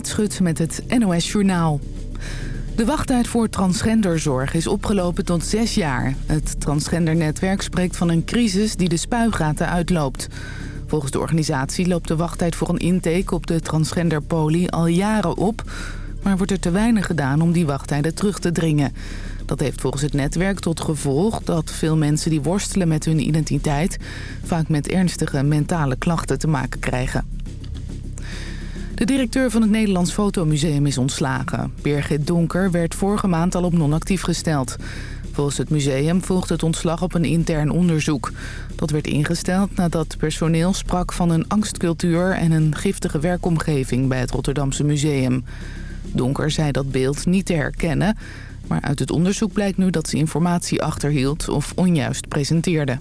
Schut met het NOS Journaal. De wachttijd voor transgenderzorg is opgelopen tot zes jaar. Het transgendernetwerk spreekt van een crisis die de spuigaten uitloopt. Volgens de organisatie loopt de wachttijd voor een intake op de transgenderpoli al jaren op... maar wordt er te weinig gedaan om die wachttijden terug te dringen. Dat heeft volgens het netwerk tot gevolg dat veel mensen die worstelen met hun identiteit... vaak met ernstige mentale klachten te maken krijgen. De directeur van het Nederlands Fotomuseum is ontslagen. Birgit Donker werd vorige maand al op non-actief gesteld. Volgens het museum volgt het ontslag op een intern onderzoek. Dat werd ingesteld nadat personeel sprak van een angstcultuur... en een giftige werkomgeving bij het Rotterdamse museum. Donker zei dat beeld niet te herkennen... maar uit het onderzoek blijkt nu dat ze informatie achterhield of onjuist presenteerde.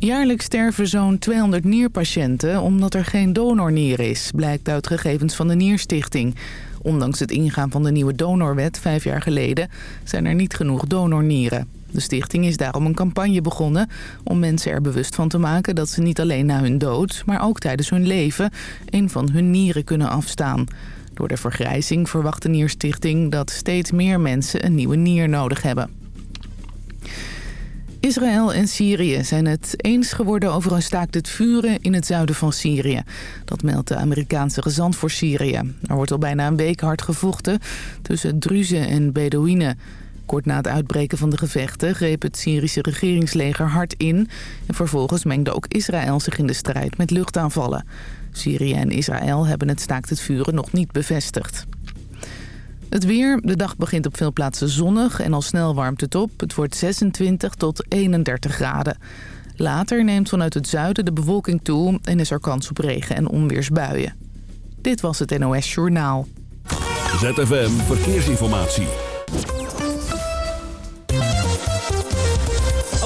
Jaarlijks sterven zo'n 200 nierpatiënten omdat er geen donornier is, blijkt uit gegevens van de Nierstichting. Ondanks het ingaan van de nieuwe donorwet vijf jaar geleden zijn er niet genoeg donornieren. De stichting is daarom een campagne begonnen om mensen er bewust van te maken dat ze niet alleen na hun dood, maar ook tijdens hun leven een van hun nieren kunnen afstaan. Door de vergrijzing verwacht de Nierstichting dat steeds meer mensen een nieuwe nier nodig hebben. Israël en Syrië zijn het eens geworden over een staakt het vuren in het zuiden van Syrië. Dat meldt de Amerikaanse gezant voor Syrië. Er wordt al bijna een week hard gevochten tussen Druzen en Bedouinen. Kort na het uitbreken van de gevechten greep het Syrische regeringsleger hard in... en vervolgens mengde ook Israël zich in de strijd met luchtaanvallen. Syrië en Israël hebben het staakt het vuren nog niet bevestigd. Het weer. De dag begint op veel plaatsen zonnig en al snel warmt het op. Het wordt 26 tot 31 graden. Later neemt vanuit het zuiden de bewolking toe en is er kans op regen en onweersbuien. Dit was het NOS Journaal. ZFM Verkeersinformatie.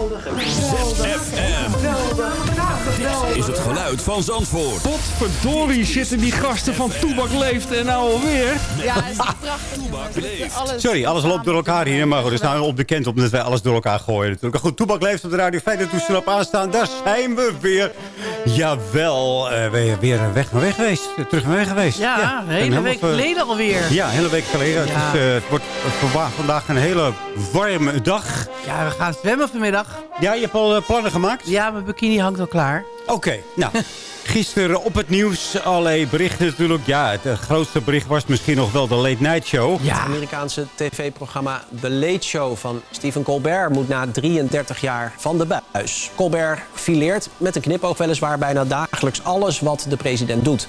Geweldig, ZFM. Dit is het geluid van Zandvoort. Potverdorie zitten die gasten van Toebak Leeft en nou alweer. Ja, het is prachtig. Alles. Sorry, alles loopt door elkaar hier. Maar goed, het is nou onbekend omdat wij alles door elkaar gooien natuurlijk. Goed, Toebak leeft op de Radio 5 toestel op aanstaan. Daar zijn we weer. Jawel, uh, weer, weer weg naar weg geweest. Terug naar weg geweest. Ja, een hele week geleden alweer. Ja, een hele week geleden. Ja. Dus, uh, het wordt vandaag een hele warme dag. Ja, we gaan zwemmen vanmiddag. Ja, je hebt al uh, plannen gemaakt? Ja, mijn bikini hangt al klaar. Oké, okay, nou... Gisteren op het nieuws allerlei berichten natuurlijk. Ja, het grootste bericht was misschien nog wel de Late Night Show. Ja. Het Amerikaanse tv-programma The Late Show van Stephen Colbert... moet na 33 jaar van de buis. Colbert fileert met een knipoog weliswaar bijna dagelijks alles wat de president doet.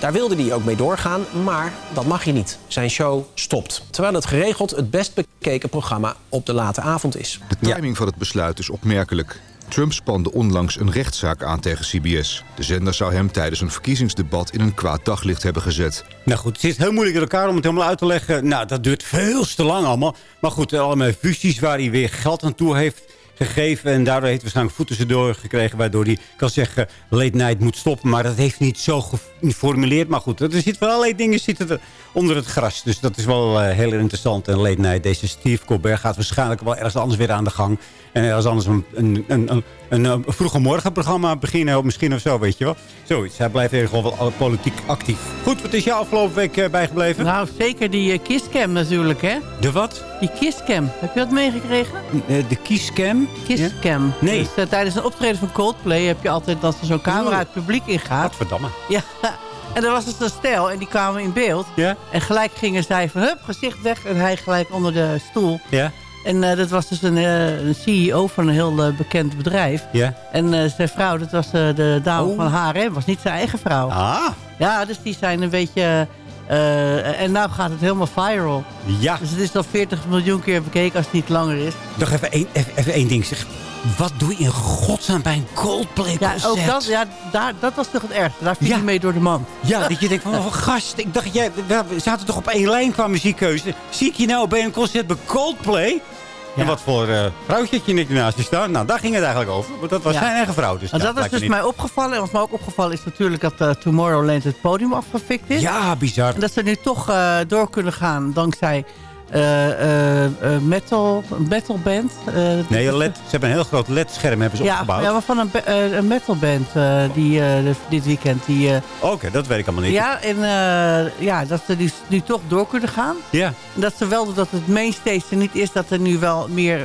Daar wilde hij ook mee doorgaan, maar dat mag je niet. Zijn show stopt. Terwijl het geregeld het best bekeken programma op de late avond is. De timing ja. van het besluit is opmerkelijk. Trump spande onlangs een rechtszaak aan tegen CBS. De zender zou hem tijdens een verkiezingsdebat in een kwaad daglicht hebben gezet. Nou goed, het zit heel moeilijk in elkaar om het helemaal uit te leggen. Nou, dat duurt veel te lang allemaal. Maar goed, allemaal fusies waar hij weer geld aan toe heeft gegeven. En daardoor heeft hij waarschijnlijk voeten ze doorgekregen. Waardoor hij kan zeggen, late night moet stoppen. Maar dat heeft hij niet zo geformuleerd. Maar goed, er zitten wel allerlei dingen zitten er onder het gras. Dus dat is wel uh, heel interessant. En late night, deze Steve Colbert gaat waarschijnlijk wel ergens anders weer aan de gang. En ergens anders een, een, een, een, een vroege morgenprogramma beginnen. Of misschien of zo, weet je wel. Zoiets. Hij blijft even gewoon wel politiek actief. Goed, wat is jou afgelopen week uh, bijgebleven? Nou, zeker die uh, kisscam natuurlijk, hè? De wat? Die kisscam. Heb je dat meegekregen? de kisscam? Kisscam. Ja? Nee. Dus, uh, tijdens een optreden van Coldplay heb je altijd dat er zo'n camera het publiek ingaat. Godverdamme. Ja. En er was dus een stel en die kwamen in beeld. Ja. En gelijk gingen zij van hup, gezicht weg. En hij gelijk onder de stoel. Ja. En uh, dat was dus een, uh, een, CEO van een heel uh, bekend bedrijf. Ja. En zijn vrouw, dat was de dame oh. van H&M, was niet zijn eigen vrouw. Ah. Ja, dus die zijn een beetje Eh, en nou gaat het helemaal viral. Ja, Dus het is al 40 miljoen keer bekeken als het niet langer is. nog even één, even, één ding. Zeg, wat doe je in godsnaam bij een Coldplay Ja, concert? ook dat, ja daar, dat was toch het ergste. Daar viel Ja. hij mee door de man. Ja, dat je denkt van, oh, gast, ik dacht, jij, we zaten toch op één lijn qua muziekkeuze. Zie ik je nou bij een concert bij Coldplay? En wat voor eh vrouwtje je net naast je staan? Nou, daar ging het eigenlijk over. Want dat was Ja. zijn eigen vrouw. Dus En ja, dat is dus niet- mij opgevallen. En wat mij ook opgevallen is natuurlijk dat eh, Tomorrowland het podium afgefikt is. Ja, bizar. En dat ze nu toch eh, door kunnen gaan dankzij eh, eh, eh, metal, een metalband. eh, Nee, LED, ze hebben een heel groot LED-scherm hebben ze ja, opgebouwd. ja, maar van een, een metalband eh, die dit weekend. Die, Oké, dat weet ik allemaal niet. ja, en ja, dat ze nu toch door kunnen gaan. Ja. En dat ze wel dat het mainstage er niet is dat er nu wel meer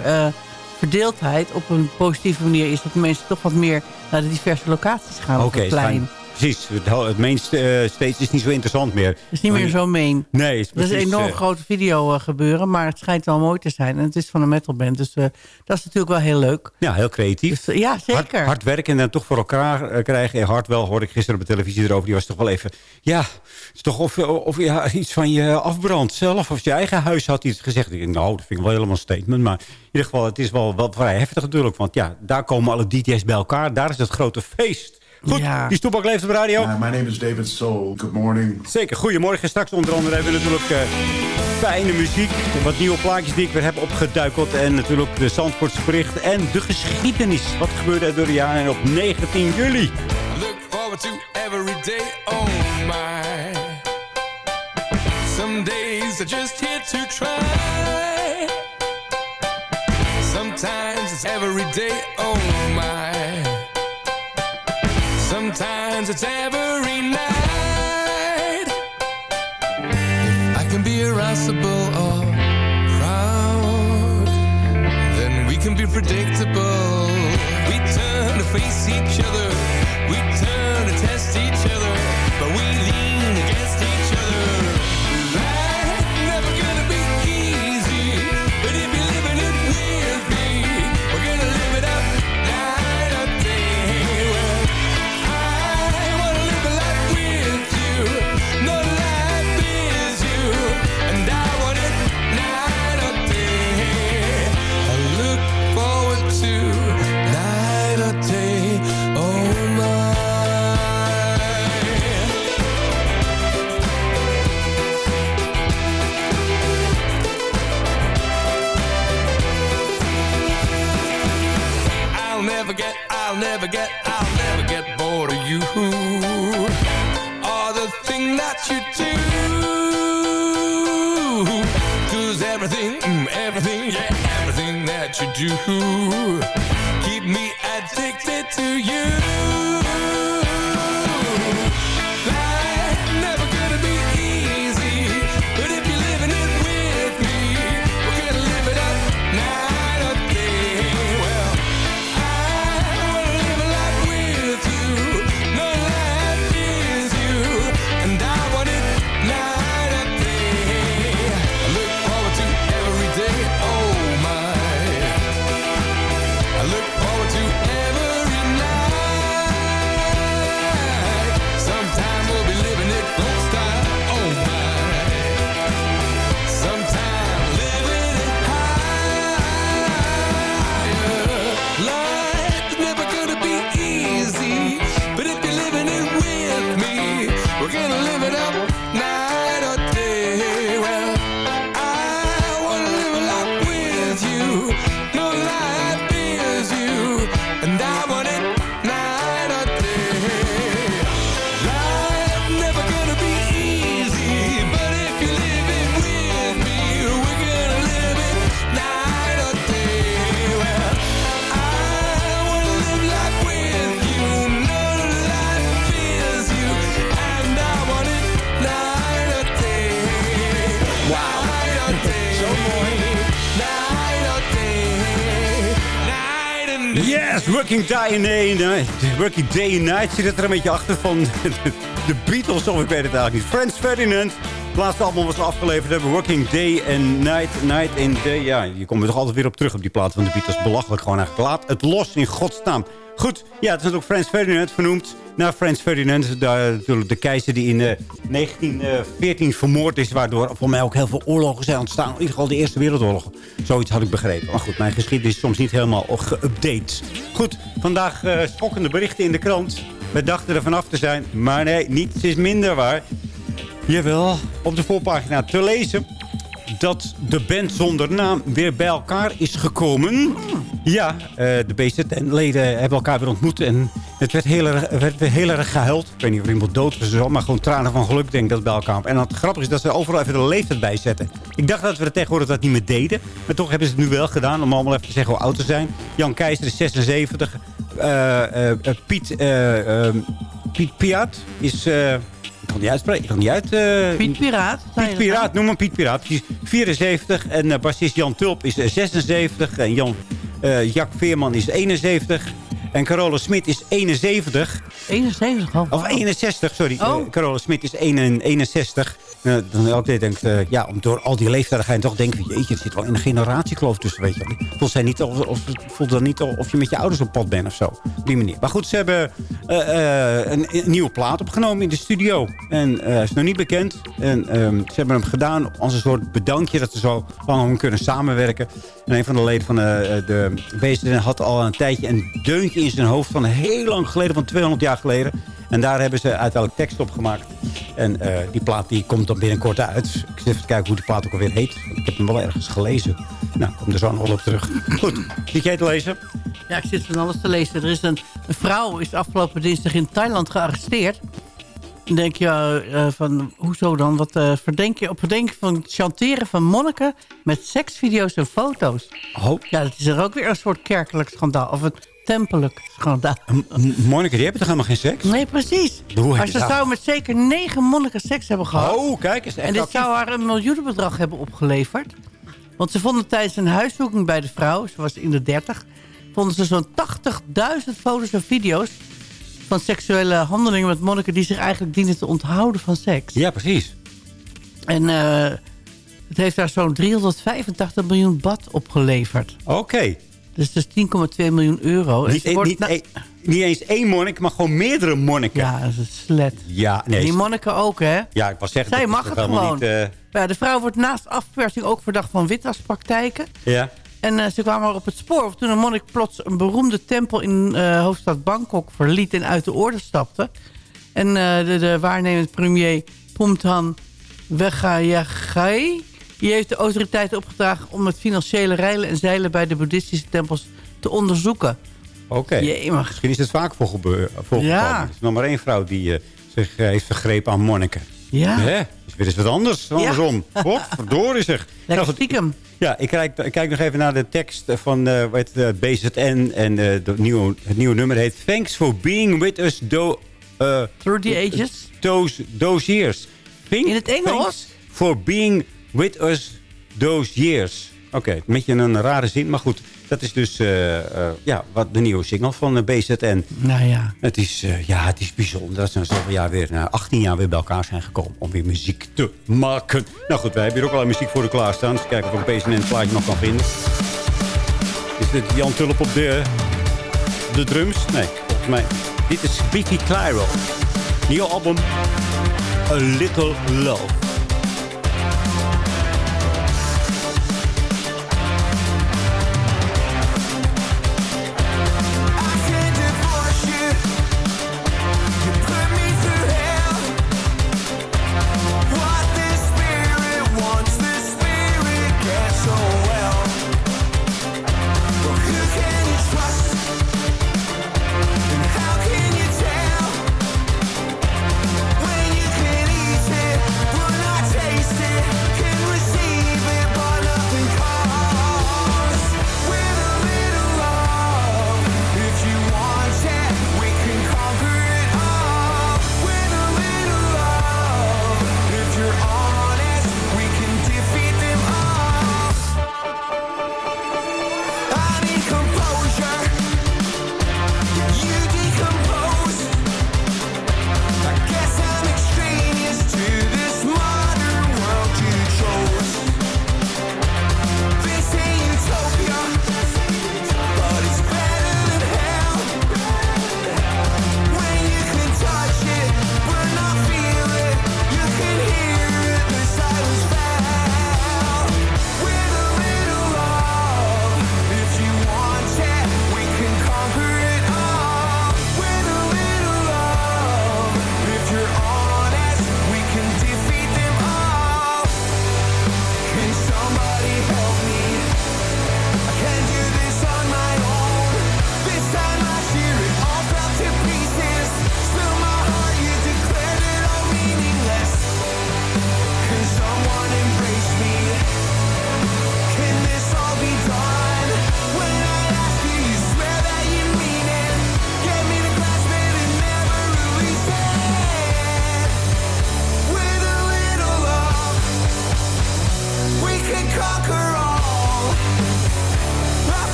verdeeldheid op een positieve manier is. Dat mensen toch wat meer naar de diverse locaties gaan op Oké, het is plein. Precies, het, ho- het main st- eh, stage is niet zo interessant meer. Het is niet meer zo main. Nee, is Er is een enorm eh, grote video eh, gebeuren, maar het schijnt wel mooi te zijn. En het is van een metalband, dus dat is natuurlijk wel heel leuk. Ja, heel creatief. Dus, ja, Hard, zeker. hard werken en dan toch voor elkaar krijgen. En Hartwell hoorde ik gisteren op de televisie erover. Die was toch wel even... Ja, het is toch of, of ja, iets van je afbrandt zelf. Of je eigen huis had iets gezegd. Ik denk, nou, dat vind ik wel helemaal een statement. Maar in ieder geval, het is wel, wel vrij heftig natuurlijk. Want ja, daar komen alle DJ's bij elkaar. Daar is het grote feest. Goed, Ja. die stoepak leeft op de radio. Uh, my name is David Soul. Good morning. Zeker, goedemorgen. Straks onder andere hebben we natuurlijk eh, fijne muziek. Wat nieuwe plaatjes die ik weer heb opgeduikeld. En natuurlijk de Zandvoortse berichten. En de geschiedenis. Wat gebeurde er door de jaren en op 19 juli? Look forward to every day, oh my. Some days are just here to try. Sometimes it's every day, oh my. Sometimes it's every night. If I can be irascible or proud, then we can be predictable. Never get, I'll never get bored of you. Or the thing that you do. Cause everything, mm, everything, yeah, everything that you do. Keep me addicted to you. Working Day and Night. Working Day and Night zit er een beetje achter van de Beatles. Of ik weet het eigenlijk niet. Frans Ferdinand. Het laatste album was afgeleverd hebben. Working Day and Night, Night and Day. Ja, je komt er toch altijd weer op terug op die plaat van de Beatles. Belachelijk gewoon eigenlijk. Laat het los in godsnaam. Goed, ja, het is ook Frans Ferdinand vernoemd. Naar Frans Ferdinand, de, de, keizer die in eh, 1914 vermoord is... waardoor voor mij ook heel veel oorlogen zijn ontstaan. In ieder geval de Eerste Wereldoorlog. Zoiets had ik begrepen. Maar goed, mijn geschiedenis is soms niet helemaal geüpdate. Goed, vandaag eh schokkende berichten in de krant. We dachten er vanaf te zijn, maar nee, niets is minder waar. Jawel, op de voorpagina te lezen dat de band zonder naam weer bij elkaar is gekomen. Ja, eh, de BZN-leden hebben elkaar weer ontmoet. En het werd heel erg, werd heel erg gehuild. Ik weet niet of iemand dood was of zo, maar gewoon tranen van geluk denk ik dat bij elkaar. En het grappige is dat ze overal even de leeftijd bij zetten. Ik dacht dat we er tegenwoordig dat niet meer deden. Maar toch hebben ze het nu wel gedaan om allemaal even te zeggen hoe oud ze zijn. Jan Keizer is 76. Eh, eh, eh, Piet, eh, ehm, Piet Piat is... eh, ik kan niet uitspreken. Ik kan niet uit... eh, Piet Piraat. Piet Piraat, noem hem Piet Piraat. Die is 74 en eh, bassist Jan Tulp is eh, 76. En Jan, eh Jack Veerman is 71. En Carola Smit is 71. 71 al. Of 61, sorry. Oh. Eh, Carola Smit is 61. Dan elke keer denkt, eh, ja, om door al die leeftijden ga je toch denken... jeetje, het zit wel in een generatiekloof tussen, weet je. Voelt, zij niet, of, of, voelt dan niet of je met je ouders op pad bent of zo. Op die manier. Maar goed, ze hebben eh, eh, een, nieuwe plaat opgenomen in de studio. En hij is nog niet bekend. En ehm, ze hebben hem gedaan als een soort bedankje... dat ze zo lang om kunnen samenwerken. En een van de leden van de BSN had al een tijdje een deuntje in zijn hoofd... van heel lang geleden, van 200 jaar geleden... En daar hebben ze uiteindelijk tekst op gemaakt. En die plaat die komt dan binnenkort uit. Ik zit even te kijken hoe die plaat ook alweer heet. Ik heb hem wel ergens gelezen. Nou, kom er zo nog op terug. Goed, zit jij te lezen? Ja, ik zit van alles te lezen. Er is een, een vrouw is afgelopen dinsdag in Thailand gearresteerd. Dan denk je eh, van, hoezo dan? Wat eh, verdenk je? Op verdenking van chanteren van monniken met seksvideo's en foto's. Oh. Ja, dat is er ook weer een soort kerkelijk schandaal. Of een tempelijk schandaal. Monniken, die hebben toch helemaal geen seks? Nee, precies. Maar ze zou met zeker negen monniken seks hebben gehad. Oh, kijk eens. En dit zou haar een miljoenenbedrag hebben opgeleverd. Want ze vonden tijdens een huiszoeking bij de vrouw, ze was in de 30... vonden ze zo'n 80.000 foto's en video's... van seksuele handelingen met monniken... die zich eigenlijk dienen te onthouden van seks. Ja, precies. En eh, het heeft daar zo'n 385 miljoen bad opgeleverd. Oké. Dus dat is 10,2 miljoen euro. Niet, wordt niet, één- niet eens één monnik, maar gewoon meerdere monniken. Ja, dat is een slet. Ja, nee. Die monniken ook, hè? Ja, ik was zeggen... Zij dat mag het gewoon. Niet, eh, Ja, de vrouw wordt naast afpersing ook verdacht van witwaspraktijken. ja. En eh, ze kwamen op het spoor toen een monnik plots een beroemde tempel in eh, hoofdstad Bangkok verliet en uit de orde stapte. En de, de waarnemend premier Pumtan Wegayagai... die heeft de autoriteiten opgedragen om het financiële reilen en zeilen bij de boeddhistische tempels te onderzoeken. Oké. Jemig. Misschien is het vaak voor voorgekomen. Ja. Er is nog maar één vrouw die eh, zich eh, heeft vergrepen aan monniken. Ja. Hè? Is weer eens wat anders. Andersom. Wat? Verdorie zeg. Lekker goed, stiekem. Ja, ik kijk, ik kijk nog even naar de tekst van eh het, BZN. En eh, de nieuwe, het nieuwe nummer heet... Thanks for being with us do, eh, Through the ages. those, those years. Think- In het Engels? For being with us those years. Oké, een beetje een rare zin. Maar goed, dat is dus eh, eh, ja, wat de nieuwe single van eh, BZN. Nou ja. Het is, ja, het is bijzonder dat ze na zoveel jaar weer, na 18 jaar weer bij elkaar zijn gekomen om weer muziek te maken. Nou goed, wij hebben hier ook al muziek voor de klaarstaan. Dus kijken of ik een BZN plaatje nog kan vinden. Is dit Jan Tulp op de, de drums? Nee, volgens mij. Dit is Vicky Clyro. Nieuw album, A Little Love.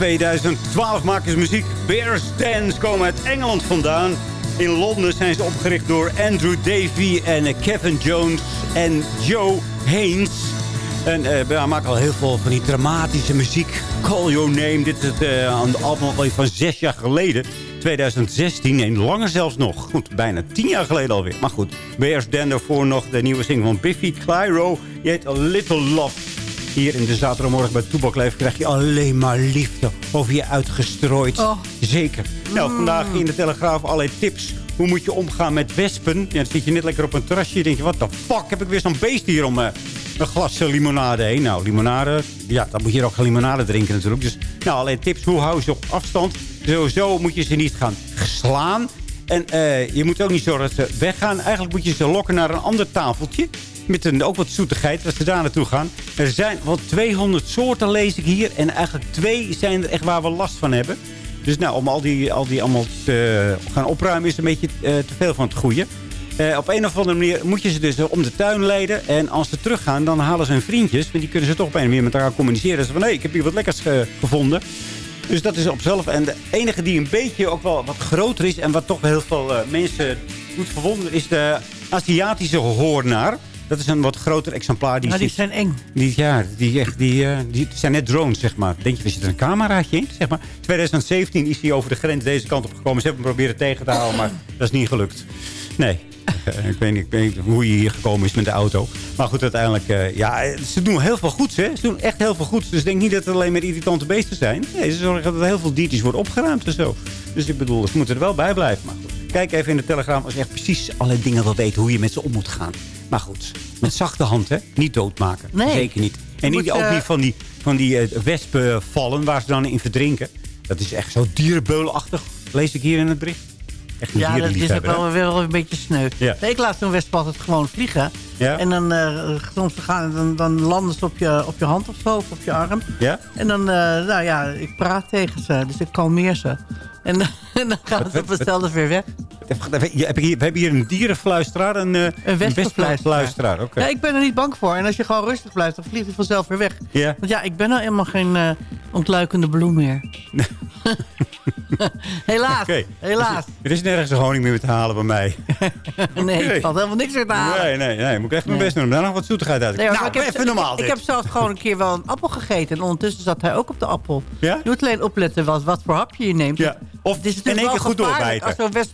2012 maken ze muziek. Bears Dance komen uit Engeland vandaan. In Londen zijn ze opgericht door Andrew Davy en eh, Kevin Jones en Joe Haynes. En eh, we maken al heel veel van die dramatische muziek. Call Your Name. Dit is het een album van zes jaar geleden. 2016, nee, langer zelfs nog. Goed, bijna tien jaar geleden alweer. Maar goed, Bears Dan daarvoor nog de nieuwe single van Biffy Clyro. Die heet A Little Love. Hier in de zaterdagmorgen bij Toebak Leef krijg je alleen maar liefde over je uitgestrooid. Oh. Zeker. Nou, vandaag in de Telegraaf allerlei tips. Hoe moet je omgaan met wespen? Ja, dan zit je net lekker op een terrasje. je, wat de fuck heb ik weer zo'n beest hier om eh, een glas eh, limonade heen? Nou, limonade, ja, dan moet je ook geen limonade drinken natuurlijk. Dus, nou, allerlei tips. Hoe hou je ze op afstand? Sowieso moet je ze niet gaan slaan. En eh, je moet ook niet zorgen dat ze weggaan. Eigenlijk moet je ze lokken naar een ander tafeltje. Met een, ook wat zoetigheid, dat ze daar naartoe gaan. Er zijn wel 200 soorten, lees ik hier. En eigenlijk twee zijn er echt waar we last van hebben. Dus nou, om al die, al die allemaal te gaan opruimen is een beetje eh, te veel van het goede. Eh, op een of andere manier moet je ze dus om de tuin leiden. En als ze teruggaan, dan halen ze hun vriendjes. Want die kunnen ze toch een manier met elkaar communiceren. Ze van, nee, ik heb hier wat lekkers ge- gevonden. Dus dat is op zelf. En de enige die een beetje ook wel wat groter is... en wat toch heel veel eh, mensen doet verwonderen... is de Aziatische hoornaar. Dat is een wat groter exemplaar. Die Ja, die zit- zijn eng. die, ja, die, echt, die, eh, die zijn net drones, zeg maar. Denk je, er zit een cameraatje in? Zeg maar. 2017 is hij over de grens deze kant op gekomen. Ze hebben hem proberen tegen te houden, maar dat is niet gelukt. Nee. Eh, ik, weet niet, ik weet niet hoe je hier gekomen is met de auto. Maar goed, uiteindelijk... eh, ja, ze doen heel veel goeds, hè. Ze doen echt heel veel goeds. Dus ik denk niet dat het alleen maar irritante beesten zijn. Nee, ze zorgen dat er heel veel diertjes worden opgeruimd en zo. Dus ik bedoel, ze moeten er wel bij blijven. Maar goed, kijk even in de Telegram als je echt precies alle dingen wil weten... hoe je met ze om moet gaan. Maar goed, met zachte hand, hè. Niet doodmaken. Nee. Zeker niet. En niet, ook eh, niet van die, van die wespen vallen waar ze dan in verdrinken. Dat is echt zo dierenbeulachtig. Lees ik hier in het bericht. Echt een Ja, dat is ook wel, wel een beetje sneu. Ja. Nee, ik laat zo'n wesp altijd gewoon vliegen. Ja? En dan, eh, soms gaan, dan, dan landen ze op je, op je hand of zo, of op je arm. Ja? En dan, eh, nou ja, ik praat tegen ze, dus ik kalmeer ze. En, en dan gaan ze op hetzelfde weer weg. Heb ik hier, we hebben hier een dierenfluisteraar. Een, eh, een wespenfluisteraar. Ja, ik ben er niet bang voor. En als je gewoon rustig blijft, dan vliegt hij vanzelf weer weg. Want ja, ik ben nou helemaal geen eh, ontluikende bloem meer. helaas, Oké. helaas. Er is nergens een honing meer te halen bij mij. Nee, Oké. ik valt helemaal niks meer te halen. Nee, nee, nee. Moet ik echt mijn Nee. best doen om daar nog wat zoetigheid uit te Nee, nou, ik heb, even normaal ik, ik heb zelfs gewoon een keer wel een appel gegeten. En ondertussen zat hij ook op de appel. Ja? Je moet alleen opletten wat, wat voor hapje je neemt. Ja. Of Het is in één keer goed doorbijten. Als zo'n wesp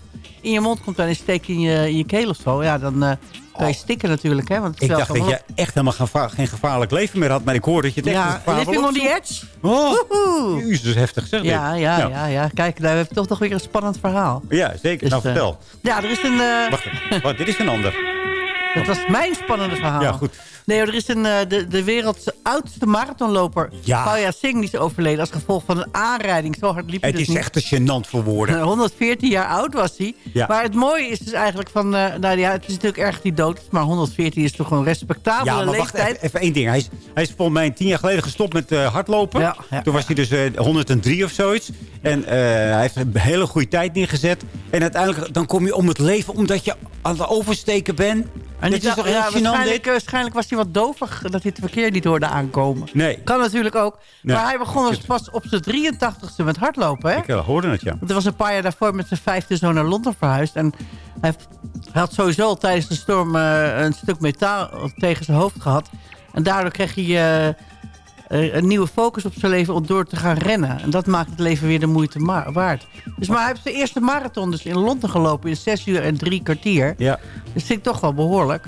in je mond komt en een steek in je, in je keel of zo. Ja, dan eh, kan je stikken natuurlijk. Hè, want het Ik dacht dat je echt helemaal gevaar- geen gevaarlijk leven meer had. Maar ik hoor dat je het echt Ja, living on the edge. Oh, jezus, heftig zeg. Ja, ja, ja, ja. Kijk, daar heb je toch nog weer een spannend verhaal. Ja, zeker. Dus, nou, eh, vertel. Ja, er is een... eh, Wacht even. Wat, dit is een ander. Dat was mijn spannende verhaal. Ja, goed. Nee, er is een, eh, de, de wereldse oudste marathonloper, Ja. Pauja Singh, die is overleden als gevolg van een aanrijding. Zo hard liep hij Het dus is niet. echt te gênant voor woorden. 114 jaar oud was hij. Ja. Maar het mooie is dus eigenlijk van... eh, nou ja, het is natuurlijk erg hij dood. Maar 114 is toch een respectabele Ja, maar wacht leeftijd. even, even één ding. Hij is, hij is volgens mij tien jaar geleden gestopt met eh, hardlopen. Ja, ja, Toen was hij dus eh, 103 of zoiets. En hij heeft een hele goede tijd neergezet. En uiteindelijk dan kom je om het leven omdat je aan het oversteken bent. En die is toch heel waarschijnlijk, eh, waarschijnlijk was hij wat dovig dat hij het verkeer niet hoorde aankomen. Nee, Kan natuurlijk ook. Nee. Maar hij begon dus pas op zijn 83ste met hardlopen. Hè? ik eh, hoorde het, ja. Want hij was een paar jaar daarvoor met zijn vijfde zo naar Londen verhuisd. En hij, had sowieso tijdens de storm eh, een stuk metaal tegen zijn hoofd gehad. En daardoor kreeg hij een nieuwe focus op zijn leven om door te gaan rennen. En dat maakt het leven weer de moeite waard. Dus, maar hij heeft zijn eerste marathon dus in Londen gelopen in zes uur en drie kwartier. Ja, Dat vind ik toch wel behoorlijk.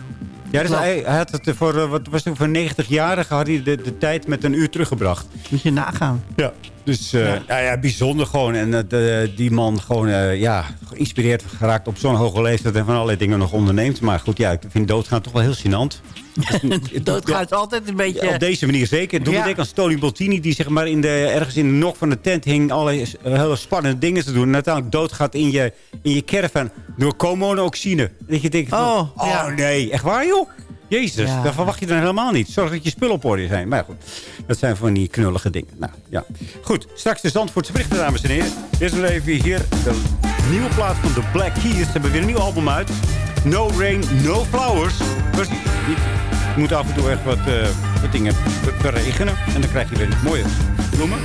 ja dus hij, hij had het voor, eh, wat was het, voor 90-jarige had hij de, de tijd met een uur teruggebracht. Moet je nagaan. Ja. Dus eh, Ja. ja. Ja, bijzonder gewoon. En de- die man gewoon eh, ja, geïnspireerd geraakt op zo'n hoge leeftijd... en van allerlei dingen nog onderneemt. Maar goed, ja, ik vind doodgaan toch wel heel gênant. Doodgaan is altijd een beetje... Ja, op deze manier zeker. Doe Ja. me denken aan Stoli Bottini... die zeg maar in de, ergens in de nok van de tent hing... allerlei hele spannende dingen te doen. En uiteindelijk doodgaat in je, in je caravan door koolmonoxine. Dat je denkt van, Oh, oh, nee, echt waar joh? Jezus, Ja. dat verwacht je dan helemaal niet. Zorg dat je spullen op orde zijn. Maar goed, dat zijn van die knullige dingen. Nou, ja. Goed, straks de Zandvoortse berichten, dames en heren. Eerst nog even hier de nieuwe plaat van The Black Keys. Ze hebben weer een nieuw album uit. No Rain, No Flowers. Precies, niet. Je moet af en toe echt wat, eh, wat dingen be- beregenen. En dan krijg je weer mooie bloemen.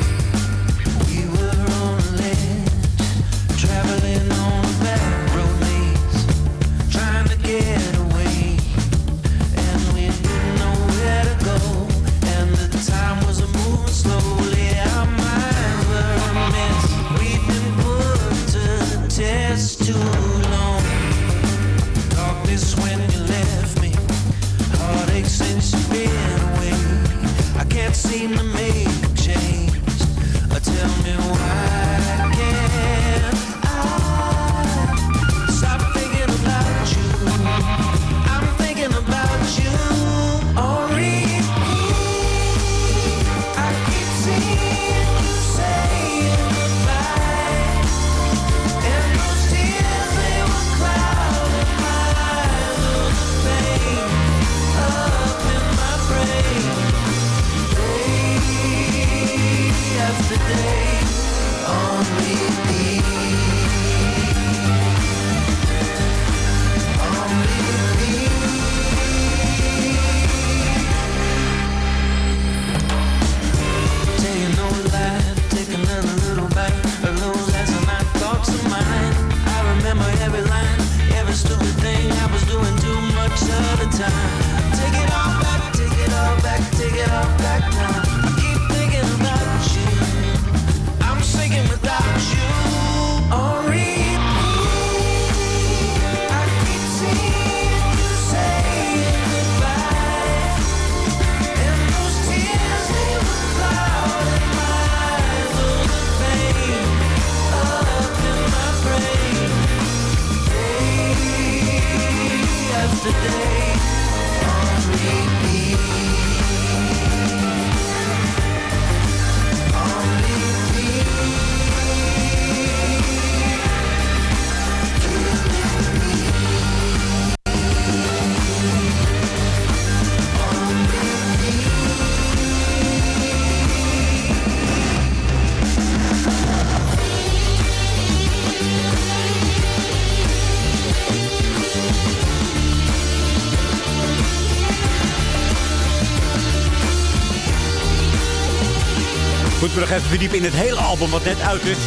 Verdiepen in het hele album wat net uit is.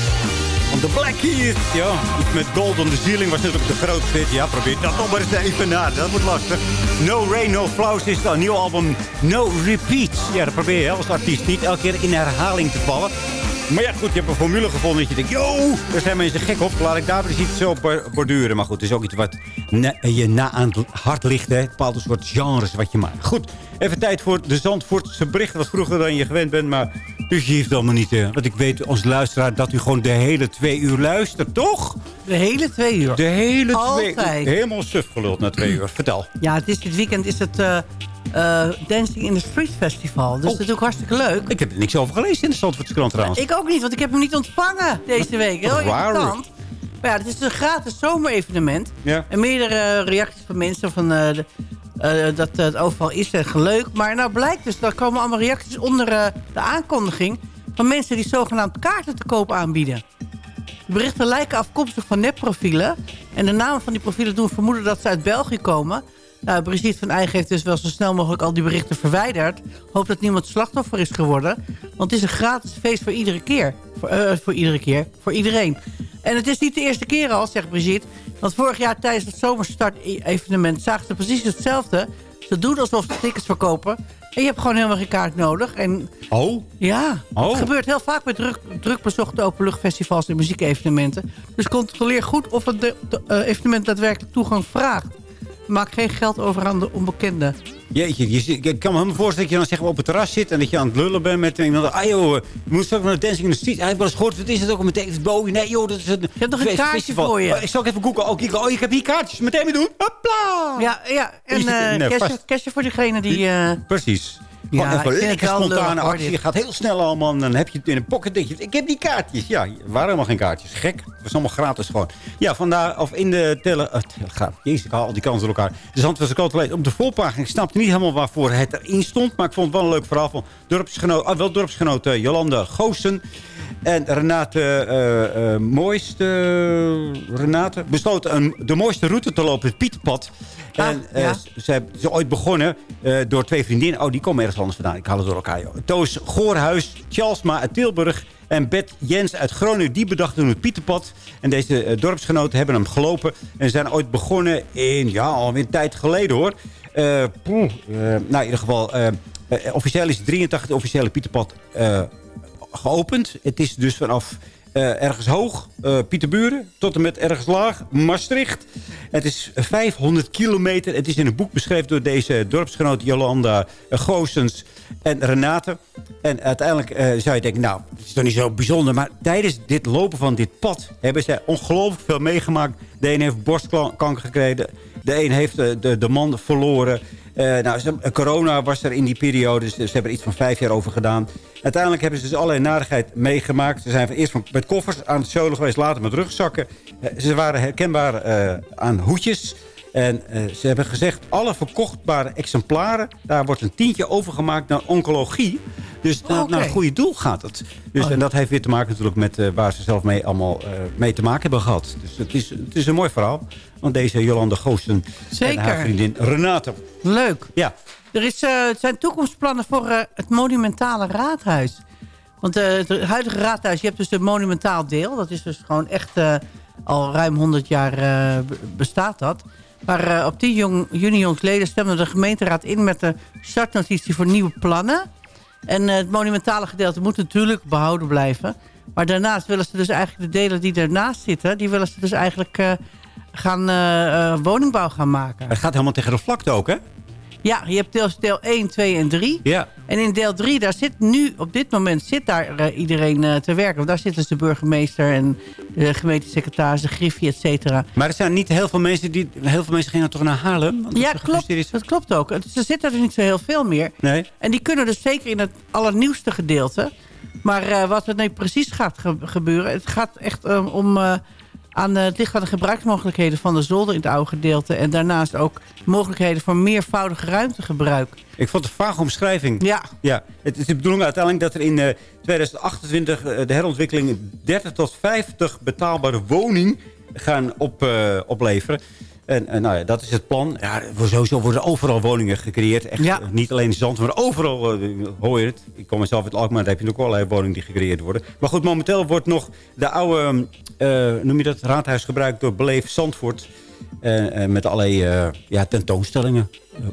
Van The Black Keys. Ja, iets met Gold on the Ceiling was natuurlijk de grootste hit. Ja, probeer dat nog maar eens even na. Dat wordt lastig. No Rain, No Flowers is een nieuw album. No Repeats. Ja, dat probeer je als artiest niet elke keer in herhaling te vallen. Maar ja, goed, je hebt een formule gevonden dat je denkt... Yo, daar zijn mensen gek op. Laat ik daar eens iets op eh, borduren. Maar goed, het is ook iets wat je na aan het hart ligt. Hè. Bepaalde soort genres wat je maakt. Goed, even tijd voor de Zandvoortse bericht. Wat vroeger dan je gewend bent, maar... Dus je heeft allemaal niet... eh, want ik weet, ons luisteraar, dat u gewoon de hele twee uur luistert, toch? De hele twee uur. De hele twee uur. Helemaal suf geluld na twee uur. Vertel. Ja, het is dit weekend is het eh, eh, Dancing in the Street Festival. Dus dat is natuurlijk hartstikke leuk. Ik heb er niks over gelezen in de Zandvoortse krant trouwens. Ik ook niet, want ik heb hem niet ontvangen deze week. Heel irritant. Maar ja, het is een gratis zomerevenement. Ja. En meerdere reacties van mensen van, de, eh, dat het overal is en leuk. Maar nou blijkt dus, daar komen allemaal reacties onder eh, de aankondiging... van mensen die zogenaamd kaarten te koop aanbieden. De berichten lijken afkomstig van nepprofielen. En de namen van die profielen doen vermoeden dat ze uit België komen. Nou, Brigitte van Eigen heeft dus wel zo snel mogelijk al die berichten verwijderd. Hoopt dat niemand slachtoffer is geworden. Want het is een gratis feest voor iedere keer. Voor, eh, voor iedere keer. Voor iedereen. En het is niet de eerste keer al, zegt Brigitte. Want vorig jaar tijdens het zomerstart-evenement zagen ze precies hetzelfde. Ze doen alsof ze tickets verkopen. En je hebt gewoon helemaal geen kaart nodig. En Oh? ja, Oh. het gebeurt heel vaak bij druk, druk bezochte openluchtfestivals en muziekevenementen. Dus controleer goed of het de, de, eh, evenement daadwerkelijk toegang vraagt. Maak geen geld over aan de onbekende. Jeetje, je, ik kan me helemaal voorstellen dat je dan zeg maar, op het terras zit... en dat je aan het lullen bent met iemand. Ah joh, je moet straks naar Dancing in the Street. Hij heeft wel eens gehoord, wat is het ook met David Bowie? Nee joh, dat is een hebt nog een kaartje festival. voor je. Oh, ik zal ook even googlen. Oh, kijk, oh, ik heb hier kaartjes. Meteen mee doen. Hopla! Ja, ja. en Je nee, cashje, vast. cashje voor diegene die... eh, Precies. Ja, ik even vind het spontane actie. dit. Je gaat heel snel allemaal. Dan heb je het in een pocket. denk je, ik heb die kaartjes. Ja, waren helemaal geen kaartjes. Gek. Het was allemaal gratis gewoon. Ja, vandaar. Of in de tele, uh, telegraaf. Jezus, ik haal al die kansen door elkaar. De zand was ik altijd op de voorpagina. Ik snapte niet helemaal waarvoor het erin stond. Maar ik vond het wel een leuk verhaal van dorpsgenoot, ah, wel dorpsgenoot Jolanda Goossen. En Renate eh, eh, mooiste, Renate besloot een, de mooiste route te lopen, het Pieterpad. Ah, en eh, ja. ze, ze is ooit begonnen eh, door twee vriendinnen. Oh, die komen ergens anders vandaan. Ik haal het door elkaar. Joh. Toos Goorhuis, Charlesma uit Tilburg en Bet Jens uit Groningen. Die bedachten toen het Pieterpad. En deze eh, dorpsgenoten hebben hem gelopen. En zijn ooit begonnen in, ja, alweer een tijd geleden hoor. Eh, poeh, eh, nou, in ieder geval, eh, eh, officieel is het 83 officiële Pieterpad eh, geopend. Het is dus vanaf eh, ergens hoog, eh, Pieterburen, tot en met ergens laag, Maastricht. Het is 500 kilometer. Het is in een boek beschreven door deze dorpsgenoot Jolanda eh, Goossens en Renate. En uiteindelijk eh, zou je denken, nou, het is toch niet zo bijzonder. Maar tijdens dit lopen van dit pad hebben zij ongelooflijk veel meegemaakt. De een heeft borstkanker gekregen. De een heeft de, de man verloren. Eh, nou, eh, corona was er in die periode, dus ze hebben er iets van vijf jaar over gedaan. Uiteindelijk hebben ze dus allerlei narigheid meegemaakt. Ze zijn eerst met koffers aan het zolen geweest, later met rugzakken. Eh, ze waren herkenbaar aan hoedjes. En eh, ze hebben gezegd, alle verkochtbare exemplaren... daar wordt een tientje overgemaakt naar oncologie. Dus naar, Oké. naar een goede doel gaat het. Dus, Oh. En dat heeft weer te maken natuurlijk met eh, waar ze zelf mee allemaal eh, mee te maken hebben gehad. Dus het is, het is een mooi verhaal. Want deze Jolande Goossen Zeker. en haar vriendin Renate. Leuk. Ja, Er is, zijn toekomstplannen voor het monumentale raadhuis. Want het huidige raadhuis, je hebt dus het monumentaal deel. Dat is dus gewoon echt al ruim 100 jaar be- bestaat dat. Maar eh, op 10 jong, juni jongstleden stemde de gemeenteraad in met de startnotitie voor nieuwe plannen. En eh, het monumentale gedeelte moet natuurlijk behouden blijven. Maar daarnaast willen ze dus eigenlijk de delen die ernaast zitten... die willen ze dus eigenlijk eh, gaan woningbouw gaan maken. het gaat helemaal tegen de vlakte ook, hè? Ja, je hebt deel, deel 1, 2 en 3. Ja. En in deel 3, daar zit nu, op dit moment, zit daar eh, iedereen eh, te werken. Want daar zit dus de burgemeester en de gemeentesecretaris, de griffie, et cetera. Maar er zijn niet heel veel mensen die... Heel veel mensen gingen toch naar Haarlem? Want Ja, dat klopt. Dat klopt ook. Dus er zitten er niet zo heel veel meer. Nee. En die kunnen dus zeker in het allernieuwste gedeelte. Maar eh, wat er nu precies gaat ge- gebeuren... het gaat echt om... aan de, het ligt aan de gebruiksmogelijkheden van de zolder in het oude gedeelte. En daarnaast ook mogelijkheden voor meervoudig ruimtegebruik. Ik vond het een vage omschrijving. Ja, Ja, het is de bedoeling uiteindelijk dat er in eh, 2028 eh, de herontwikkeling 30 tot 50 betaalbare woning gaan op, eh, opleveren. En, en nou ja, dat is het plan. Ja, sowieso worden overal woningen gecreëerd. Echt, Ja. eh, Niet alleen in Zand, maar overal eh, hoor je het. Ik kom mezelf uit Alkmaar, daar heb je ook allerlei woningen die gecreëerd worden. Maar goed, momenteel wordt nog de oude, eh, noem je dat, raadhuis gebruikt door Beleef Zandvoort. Eh, eh, met allerlei eh, ja, tentoonstellingen. Eh,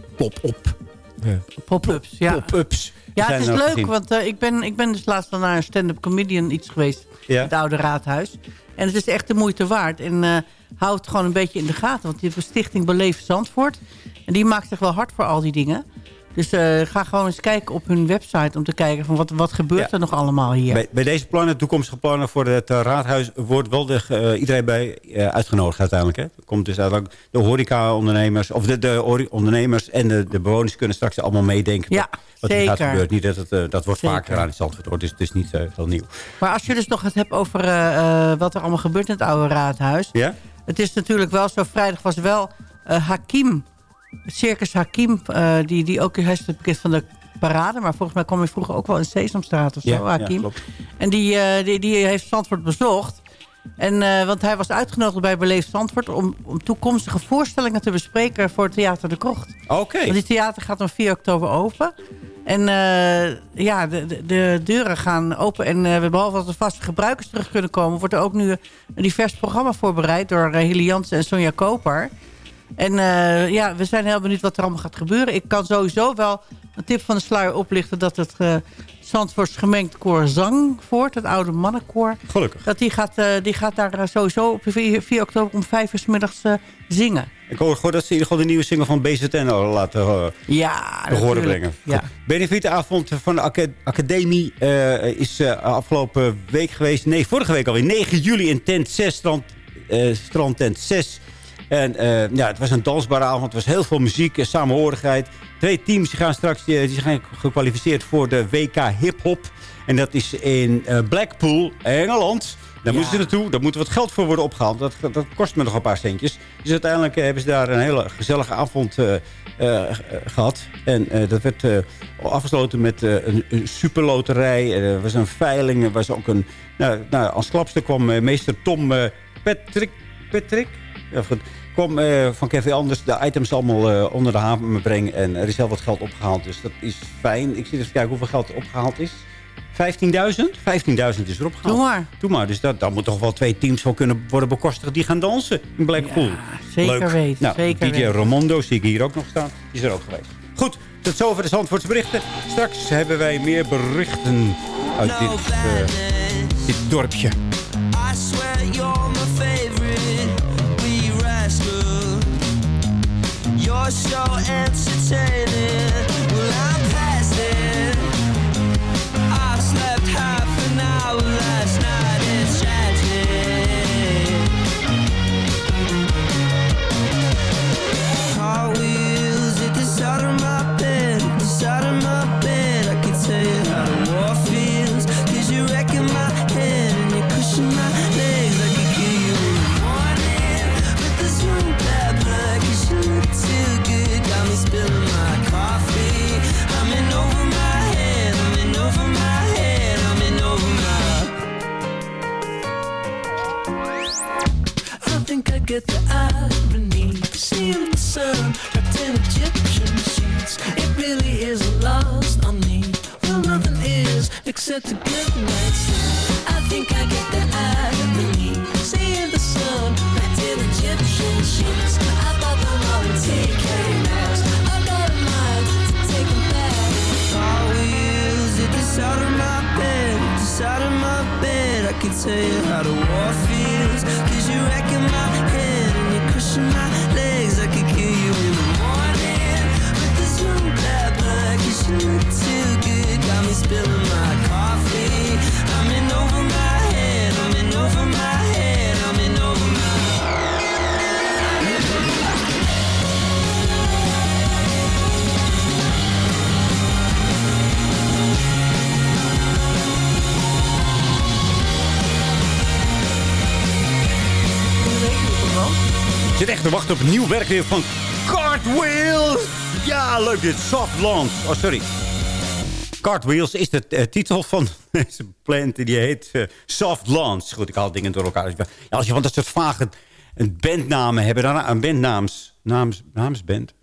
Pop-ups, ja. Pop-ups. Ja, het is leuk, gezien. want ik, ben, ik ben dus laatst wel naar een stand-up comedian iets geweest. Ja. Het oude raadhuis. En het is echt de moeite waard. En houd het gewoon een beetje in de gaten. Want een stichting Beleef Zandvoort. En die maakt zich wel hard voor al die dingen. Dus eh, ga gewoon eens kijken op hun website om te kijken van wat, wat gebeurt Ja. er nog allemaal hier. Bij, bij deze plannen, toekomstige plannen voor het eh, raadhuis... wordt wel de, eh, iedereen bij uitgenodigd uiteindelijk. Hè? Komt dus uiteindelijk de horeca-ondernemers... of de, de ondernemers en de, de bewoners kunnen straks allemaal meedenken... Ja, wat er gaat zeker. gebeuren. Niet dat, het, dat wordt Zeker. vaker aan in Zandvoort. hoor. Dus het is niet heel nieuw. Maar als je dus nog het hebt over wat er allemaal gebeurt in het oude raadhuis. Ja? Het is natuurlijk wel zo. Vrijdag was wel eh, Hakim. Circus Hakim. eh, die, die ook, hij is het bekend van de parade. Maar volgens mij kwam hij vroeger ook wel in Sesamstraat of zo. Ja, ja, Hakim. klopt. en die, eh, die, die heeft Zandvoort bezocht. En, eh, want hij was uitgenodigd bij Beleefd Zandvoort... Om, om toekomstige voorstellingen te bespreken voor Theater de Krocht. Oké. Want die theater gaat om 4 oktober open. En eh, ja, de, de, de deuren gaan open. En eh, behalve dat er vaste gebruikers terug kunnen komen... wordt er ook nu een divers programma voorbereid... door uh, Hilly Jansen en Sonja Koper. En ja, we zijn heel benieuwd wat er allemaal gaat gebeuren. Ik kan sowieso wel een tip van de sluier oplichten... dat het uh, Zandvoorts gemengd koor Zangvoort, het oude mannenkoor... Gelukkig. dat die gaat, uh, die gaat daar uh, sowieso op 4, 4 oktober om 5 uur 's middags uh, zingen. Ik hoor gewoon dat ze in ieder geval de nieuwe single van BZN al laten uh, ja, te horen brengen. Ja. Benefietavond van de Acad Academie is afgelopen week geweest. Nee, vorige week alweer. 9 juli in tent 6, strand, uh, strand tent 6. En ja, het was een dansbare avond. Het was heel veel muziek en samenhorigheid. Twee teams die gaan straks die, die zijn gekwalificeerd voor de WK Hip-Hop. En dat is in Blackpool, Engeland. Daar ja. moeten ze naartoe. Daar moet wat geld voor worden opgehaald. Dat, dat kost me nog een paar centjes. Dus uiteindelijk hebben ze daar een hele gezellige avond uh, uh, gehad. En uh, dat werd afgesloten met een, een superloterij. Er was een veiling. Er was ook een... Nou, nou als klapste kwam meester Tom Patrick... Patrick? Ja, goed. Kwam van Kevin Anders de items allemaal onder de haven brengen. En er is heel wat geld opgehaald. Dus dat is fijn. Ik zit even kijken hoeveel geld opgehaald is. 15.000? 15.000 is erop gehaald. Doe maar. Doe maar. Dus dat, dan moet toch wel twee teams wel kunnen worden bekostigd die gaan dansen in Blackpool. Ja, zeker Leuk. weten. Nou, zeker DJ weten. Ramondo zie ik hier ook nog staan. Die is er ook geweest. Goed, tot zover de Zandvoortse berichten. Straks hebben wij meer berichten uit dit, uh, dit dorpje. I swear you're my You're so entertaining. Well, I'm past it. I slept half an hour get the irony. Seeing the sun wrapped in Egyptian sheets. It really is lost on me. Well, nothing is except a good night's sleep. I think I get the irony. Seeing the sun wrapped in Egyptian sheets. I thought the moment TK maps. Can tell you how the war feels. Cause you're wrecking my head and you're crushing my legs. I could kill you in the morning with this young bad blood. Cause you look too good, got me spilling my coffee. I'm in over my head, I'm in over my head, I'm zit echt te wachten op een nieuw werk van Cartwheels. Ja, leuk dit. Soft Launch. Oh, sorry. Cartwheels is de uh, titel van deze plant. Die heet uh, Soft Launch. Goed, ik haal dingen door elkaar. Ja, als je van dat soort vage bandnamen hebben. Dan een bandnaams, naams, naamsband.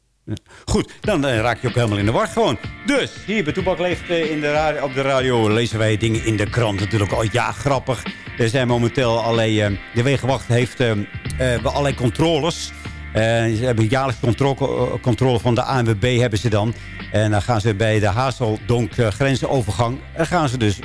Goed, dan eh, raak je ook helemaal in de war gewoon. Dus, hier bij Toebak leeft eh, in de radio, op de radio lezen wij dingen in de krant natuurlijk. Oh ja, grappig. Er zijn momenteel allerlei... eh, de Wegenwacht heeft allerlei controles... Ze hebben jaarlijks controle, controle van de ANWB hebben ze dan. En dan gaan ze bij de Hazeldonk grensovergang... Gaan ze dus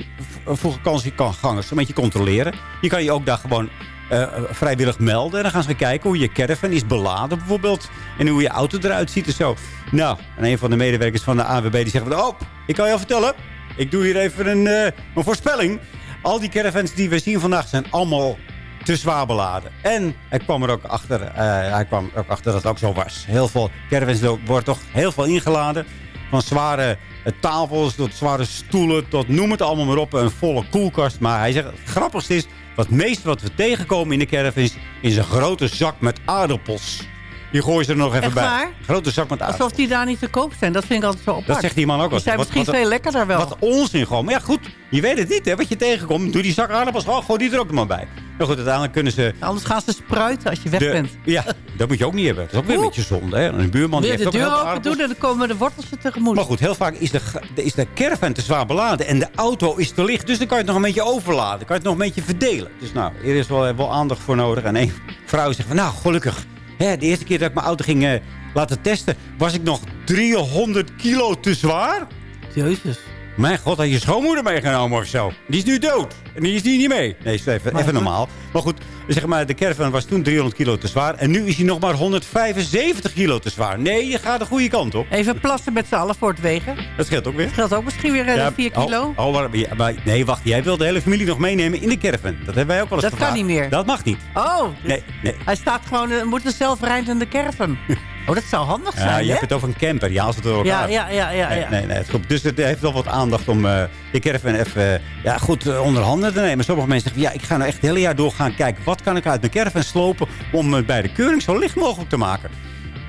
voor vakantiegangers een beetje controleren. Je kan je ook daar gewoon eh, vrijwillig melden. En dan gaan ze kijken hoe je caravan is beladen bijvoorbeeld. En hoe je auto eruit ziet en zo. Nou, en een van de medewerkers van de ANWB die zegt... Oh, ik kan je al vertellen. Ik doe hier even een, eh, een voorspelling. Al die caravans die we zien vandaag zijn allemaal te zwaar beladen. En hij kwam er ook achter, eh, hij kwam ook achter dat het ook zo was. Heel veel caravans wordt toch heel veel ingeladen. Van zware eh, tafels tot zware stoelen tot noem het allemaal maar op. Een volle koelkast. Maar hij zegt, het grappigste is... wat het meeste wat we tegenkomen in de caravans... is een grote zak met aardappels. Die gooien ze er nog even Echt bij. waar? Grote zak met aardappels. Alsof die daar niet te koop zijn. Dat vind ik altijd zo apart. Dat zegt die man ook al. Die zijn Wat- misschien wat- veel lekkerder wel. Wat onzin gewoon. Maar ja, goed. Je weet het niet, hè. Wat je tegenkomt. Doe die zak aardappels. Oh, gooi die er ook maar bij. Nou goed, uiteindelijk kunnen ze... Anders gaan ze spruiten als je weg de- bent. Ja, dat moet je ook niet hebben. Dat is ook weer een beetje zonde, hè. Een buurman die heeft de ook deur open doen en dan komen de wortels je tegemoet. Maar goed, heel vaak is de, is de caravan te zwaar beladen. En de auto is te licht. Dus dan kan je het nog een beetje overladen. Dan kan je het nog een beetje verdelen. Dus nou, er is wel, wel aandacht voor nodig. En een vrouw zegt van, nou, gelukkig. Hè, de eerste keer dat ik mijn auto ging eh, laten testen... was ik nog 300 kilo te zwaar. Jezus. Mijn god, had je schoonmoeder meegenomen of zo? Die is nu dood. En die is hier niet mee. Nee, even, even normaal. Maar goed, zeg maar, de caravan was toen 300 kilo te zwaar. En nu is hij nog maar 175 kilo te zwaar. Nee, je gaat de goede kant op. Even plassen met z'n allen voor het wegen. Dat scheelt ook weer. Geldt ook misschien weer eh, Ja, 4 kilo. Oh, oh, maar, ja, maar- nee, wacht. Jij wil de hele familie nog meenemen in de caravan. Dat hebben wij ook wel eens Dat kan niet meer. Dat mag niet. Oh, dus Nee, nee. hij staat gewoon, eh, moet een zelfrijdende caravan. Oh, dat zou handig zijn, Ja, je hè? hebt het over een camper. Ja, als het door elkaar. Ja, ja, ja, ja. Nee, ja. nee, nee, het. Dus het heeft wel wat aandacht om eh, de caravan even eh, ja, goed eh, onder handen te nemen. Sommige mensen zeggen, ja, ik ga nou echt het hele jaar door gaan kijken. Wat kan ik uit mijn caravan slopen om het bij de keuring zo licht mogelijk te maken?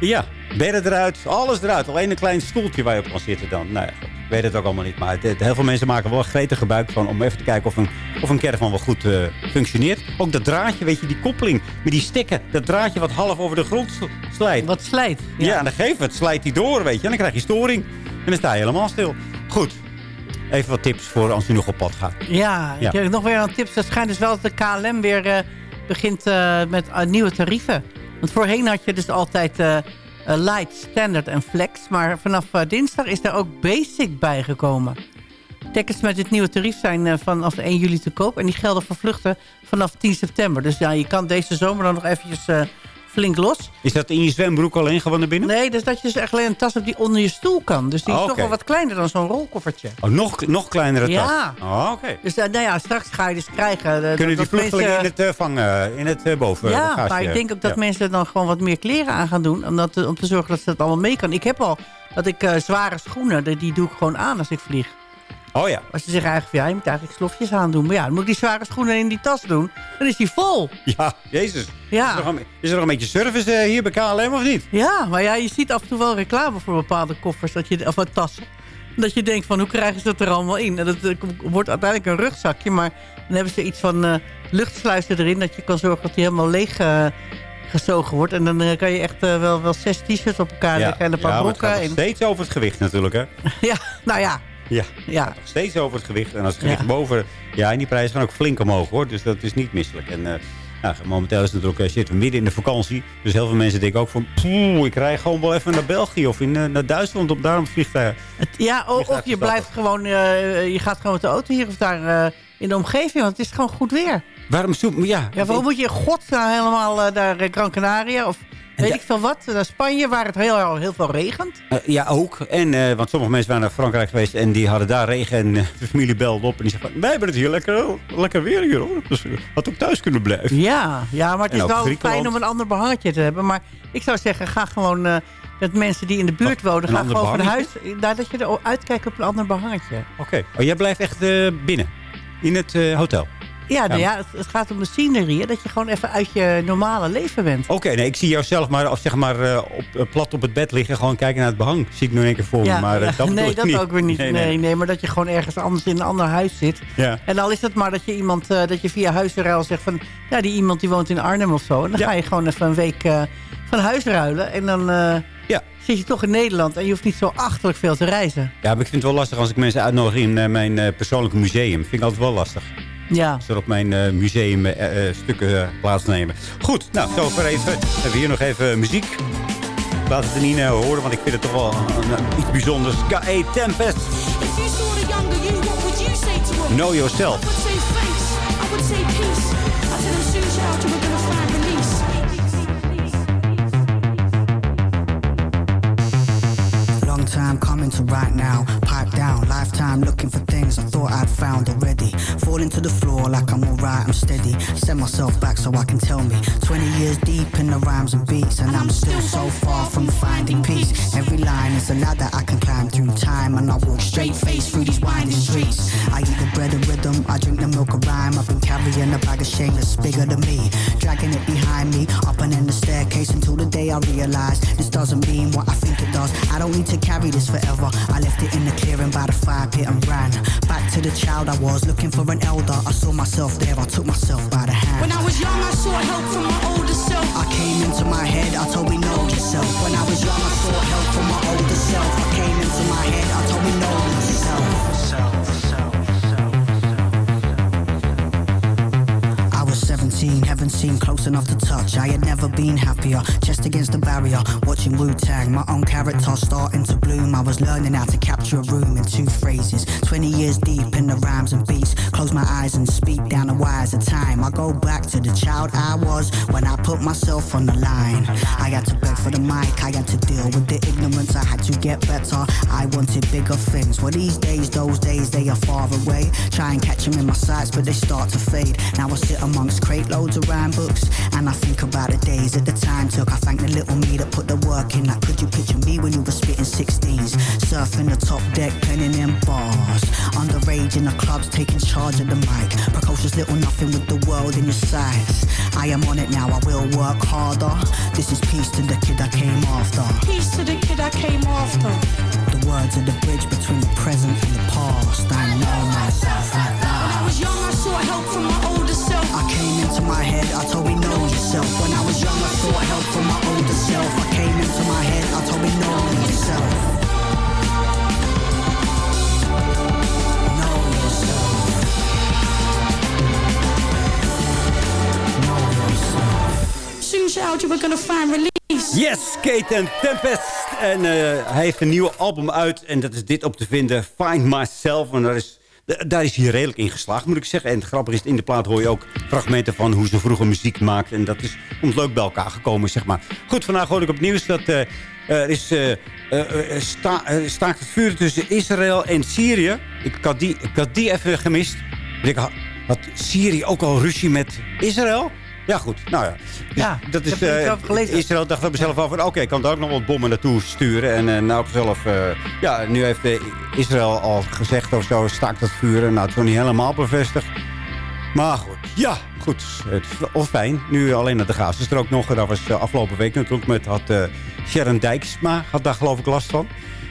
Ja, bedden eruit, alles eruit. Alleen een klein stoeltje waar je op kan zitten dan. Nou ja, ik weet het ook allemaal niet. Maar het, het- heel veel mensen maken wel gretig gebruik van... om even te kijken of een, of een caravan wel goed eh, functioneert. Ook dat draadje, weet je, die koppeling met die stikken. Dat draadje wat half over de grond sl- slijt. Wat slijt. Ja, en dan geef het, slijt hij door, weet je. En dan krijg je storing. En dan sta je helemaal stil. Goed. Even wat tips voor als u nog op pad gaat. Ja, Ja. ik heb nog weer een tips. Het schijnt dus wel dat de KLM weer eh, begint eh, met eh, nieuwe tarieven. Want voorheen had je dus altijd light, standard en flex. Maar vanaf dinsdag is er ook basic bijgekomen. Tickets met dit nieuwe tarief zijn vanaf 1 juli te koop. En die gelden voor vluchten vanaf 10 september. Dus ja, je kan deze zomer dan nog eventjes flink los. Is dat in je zwembroek alleen gewoon naar binnen? Nee, dus dat je dus echt alleen een tas hebt die onder je stoel kan. Dus die is Oh, toch wel wat kleiner dan zo'n rolkoffertje. Oh, nog, nog kleinere Ja. tas? Oh, oké. Dus eh, nou ja, straks ga je dus krijgen... eh, Kunnen die vluchtelingen mensen- in het eh, vangen, in het boven Ja, bagage? maar ik denk ook dat Ja. mensen dan gewoon wat meer kleren aan gaan doen. Om, dat, om te zorgen dat ze dat allemaal mee kan. Ik heb al dat ik zware schoenen, die doe ik gewoon aan als ik vlieg. Oh ja. Als ze zeggen eigenlijk, van, ja, je moet eigenlijk slofjes aandoen. Maar ja, dan moet ik die zware schoenen in die tas doen. Dan is die vol. Ja, jezus. Ja. Is, er nog een, is er nog een beetje service eh, hier bij KLM of niet? Ja, maar ja, je ziet af en toe wel reclame voor bepaalde koffers dat je, of wat tassen. Dat je denkt van, hoe krijgen ze dat er allemaal in? En dat eh, wordt uiteindelijk een rugzakje, maar dan hebben ze iets van eh, luchtsluizen erin... dat je kan zorgen dat die helemaal leeg gezogen wordt. En dan kan je echt wel, wel zes t-shirts op elkaar leggen en een paar ja, broeken. en- steeds over het gewicht natuurlijk, hè? Ja, nou ja. Ja, Ja. steeds over het gewicht. En als het gewicht Ja. boven... Ja, en die prijzen gaan ook flink omhoog, hoor. Dus dat is niet misselijk. En eh, nou, momenteel is het natuurlijk, eh, zitten we midden in de vakantie. Dus heel veel mensen denken ook van... Poeh, ik rij gewoon wel even naar België of in, eh, naar Duitsland op daarom vliegtuig. Ja, of je blijft gewoon, je gaat gewoon met de auto hier of daar in de omgeving. Want het is gewoon goed weer. Waarom zoek... Ja, Ja, waarom moet je in godsnaam helemaal eh, naar eh, Gran Canaria of weet ik veel wat, naar Spanje waar het heel, heel veel regent? Eh, ja, ook. En, want sommige mensen waren naar Frankrijk geweest en die hadden daar regen. En de familie belde op en die zei van... Wij hebben het hier lekker, lekker weer hier, hoor. Dus had ook thuis kunnen blijven. Ja, ja maar het is wel fijn om een ander behangetje te hebben. Maar ik zou zeggen, ga gewoon met mensen die in de buurt wonen, een ga gewoon van huis, behangetje? daar dat je er uitkijkt op een ander behangetje. Oké. Oh, jij blijft echt binnen? In het hotel? Ja, nou ja, het, het gaat om de scenery. Dat je gewoon even uit je normale leven bent. Oké, nee, ik zie jou zelf maar, of zeg maar eh, op, eh, plat op het bed liggen. Gewoon kijken naar het behang. Zie ik nu in één keer voor me. Ja, Maar, eh, ja. dat nee, ik dat niet. ook weer niet. Nee, Nee, nee. nee. maar dat je gewoon ergens anders in een ander huis zit. Ja. En al is het maar dat je iemand, dat je via huisruil zegt van... Ja, die iemand die woont in Arnhem of zo. En dan Ja. ga je gewoon even een week van huis ruilen. En dan Ja. zit je toch in Nederland. En je hoeft niet zo achterlijk veel te reizen. ja, maar ik vind het wel lastig als ik mensen uitnodig in mijn persoonlijke museum. Vind ik altijd wel lastig. Ja. Er op mijn eh, museum eh, eh, stukken plaatsnemen. Goed, nou, zo voor even. Hebben we hier nog even muziek. Laat het er niet horen, want ik vind het toch wel een- een- iets bijzonders. K.E. Tempest. If you saw the younger you, what would you say to him? Know yourself. I would say face, I would say peace. I tell him soon child you were gonna Long time coming to right now. Pipe down, lifetime looking for things I thought I'd found already. Falling to the floor like I'm alright, I'm steady. Set myself back so I can tell me. 20 years deep in the rhymes and beats, and I'm still so far from finding peace. Every line is a ladder I can climb through time, and I walk straight face through these winding streets. I eat the bread of rhythm, I drink the milk of rhyme. I've been carrying a bag of shame that's bigger than me. Dragging it behind me, up and in the staircase until the day I realize this doesn't mean what I think it does. I don't need to carry this forever. I left it in the clearing by the fire pit and ran back to the child I was, looking for an elder. I saw myself there, I took myself by the hand. When I was young, I sought help from my older self. I came into my head, I told me know yourself. When I was young, I sought help from my older self. I came into my head, I told me know yourself. I was 17, heaven seemed close enough to touch. I had never been happier, chest against the barrier, watching Wu Tang. My own character starting to bloom. I was learning how to capture a room in two phrases. 20 years deep in the rhymes and beats. Close my eyes and speak down the wires of time. I go back to the child I was when I put myself on the line. I had to beg for the mic, I had to deal with the ignorance. I had to get better. I wanted bigger things. Well, these days, those days, they are far away. Try and catch them in my sights, but they start to fade. Now I sit amongst crate loads of rhyme books, and I think about the days that the time took. I thank the little me that put the work in. Like, could you picture me when you were spitting 16s? Surfing the top deck, penning in bars. Underage in the clubs, taking charge of the mic. Precocious little nothing with the world in your sights. I am on it now, I will work harder. This is peace to the kid I came after. Peace to the kid I came after. The words are the bridge between the present and the past. I know myself right When I was young, I sought help from my self. Into my head, I told me know yourself. When I was young, I sought help from my older self. I came into my head, I told me know yourself. Know yourself. Know yourself. Soon child you were gonna find release. Yes, Kate en Tempest. En eh, hij heeft een nieuw album uit. En dat is dit op te vinden. Find Myself. En daar is, daar is hij redelijk in geslaagd, moet ik zeggen. En het grappige is, in de plaat hoor je ook fragmenten van hoe ze vroeger muziek maakte. En dat is ons leuk bij elkaar gekomen, zeg maar. Goed, vandaag hoor ik op nieuws dat eh, er is eh, eh, eh, sta, eh, staakt het vuur tussen Israël en Syrië. Ik had die, had die even gemist. Ik had Syrië ook al ruzie met Israël? Ja, goed. Nou ja. Dus Ja, dat is, gelezen. Israël dacht bij mezelf af van... oké, ik kan daar ook nog wat bommen naartoe sturen. En eh, nou zelf... eh, ja, nu heeft Israël al gezegd of zo... staakt het vuren. Nou, het is nog niet helemaal bevestigd. Maar goed, ja, goed. Het is wel fijn. Nu alleen naar de Gazastrook nog. Dat was afgelopen week natuurlijk met... had Sharon Dijksma had daar geloof ik last van.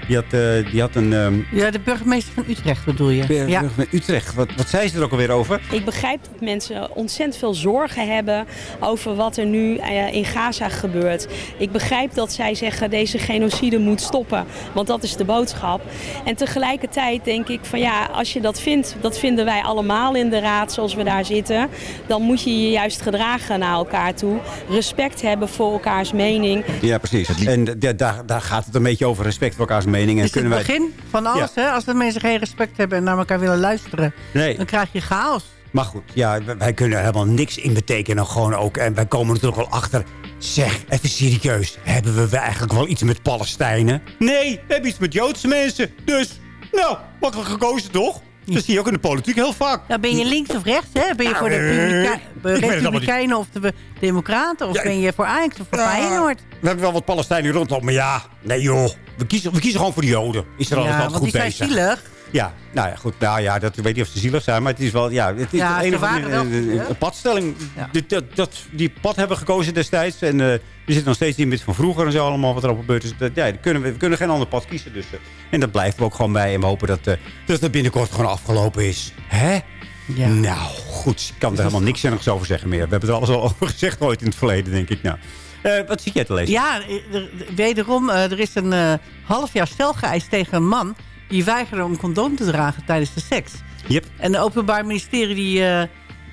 Die had, eh, die had een... ehm Ja, de burgemeester van Utrecht bedoel je? ja. Utrecht. Wat, wat zei ze er ook alweer over? Ik begrijp dat mensen ontzettend veel zorgen hebben over wat er nu eh, in Gaza gebeurt. Ik begrijp dat zij zeggen deze genocide moet stoppen, want dat is de boodschap. En tegelijkertijd denk ik van ja, als je dat vindt, dat vinden wij allemaal in de raad zoals we daar zitten, dan moet je je juist gedragen naar elkaar toe. Respect hebben voor elkaars mening. Ja, precies. En da- daar, daar gaat het een beetje over respect voor elkaars mening. En Is het kunnen wij... begin van alles, hè? Als de mensen geen respect hebben en naar elkaar willen luisteren, Nee. dan krijg je chaos. Maar goed, ja, wij- kunnen er helemaal niks in betekenen. Gewoon ook. En wij komen natuurlijk wel achter. Zeg, even serieus. Hebben we eigenlijk wel iets met Palestijnen? Nee, we hebben iets met Joodse mensen. Dus, nou, makkelijk gekozen toch? Dat zie je ook in de politiek heel vaak. Nou, ben je links of rechts, hè? Ben je voor de. Republikeinen of de Democraten? Of Ja, ben je voor Ajax of voor Ja, Feyenoord? We hebben wel wat Palestijnen rondlopen, maar ja, nee joh. We kiezen, we kiezen gewoon voor de Joden. Israël is Ja, altijd want goed die zijn bezig. zielig. Ja, nou ja, goed. Nou ja, dat ik weet niet of ze zielig zijn, maar het is wel, ja, het is Ja, een eh, ja. een padstelling. Ja. Die, dat, dat, die pad hebben we gekozen destijds. En eh we zitten nog steeds in met van vroeger en zo allemaal wat erop gebeurd is. Dat, ja, kunnen we, we kunnen geen ander pad kiezen. Dus, eh, en dat blijven we ook gewoon bij. En we hopen dat, eh, dat het binnenkort gewoon afgelopen is. Hè? Ja. Nou, goed. Ik kan er helemaal niks zinnigs over zeggen meer. We hebben er alles al over gezegd ooit in het verleden, denk ik. Nou, eh, wat zie jij te lezen? Ja, er- er- wederom, er is een eh, half jaar stel geëist tegen een man... die weigerde om condoom te dragen tijdens de seks. Yep. En het Openbaar Ministerie die,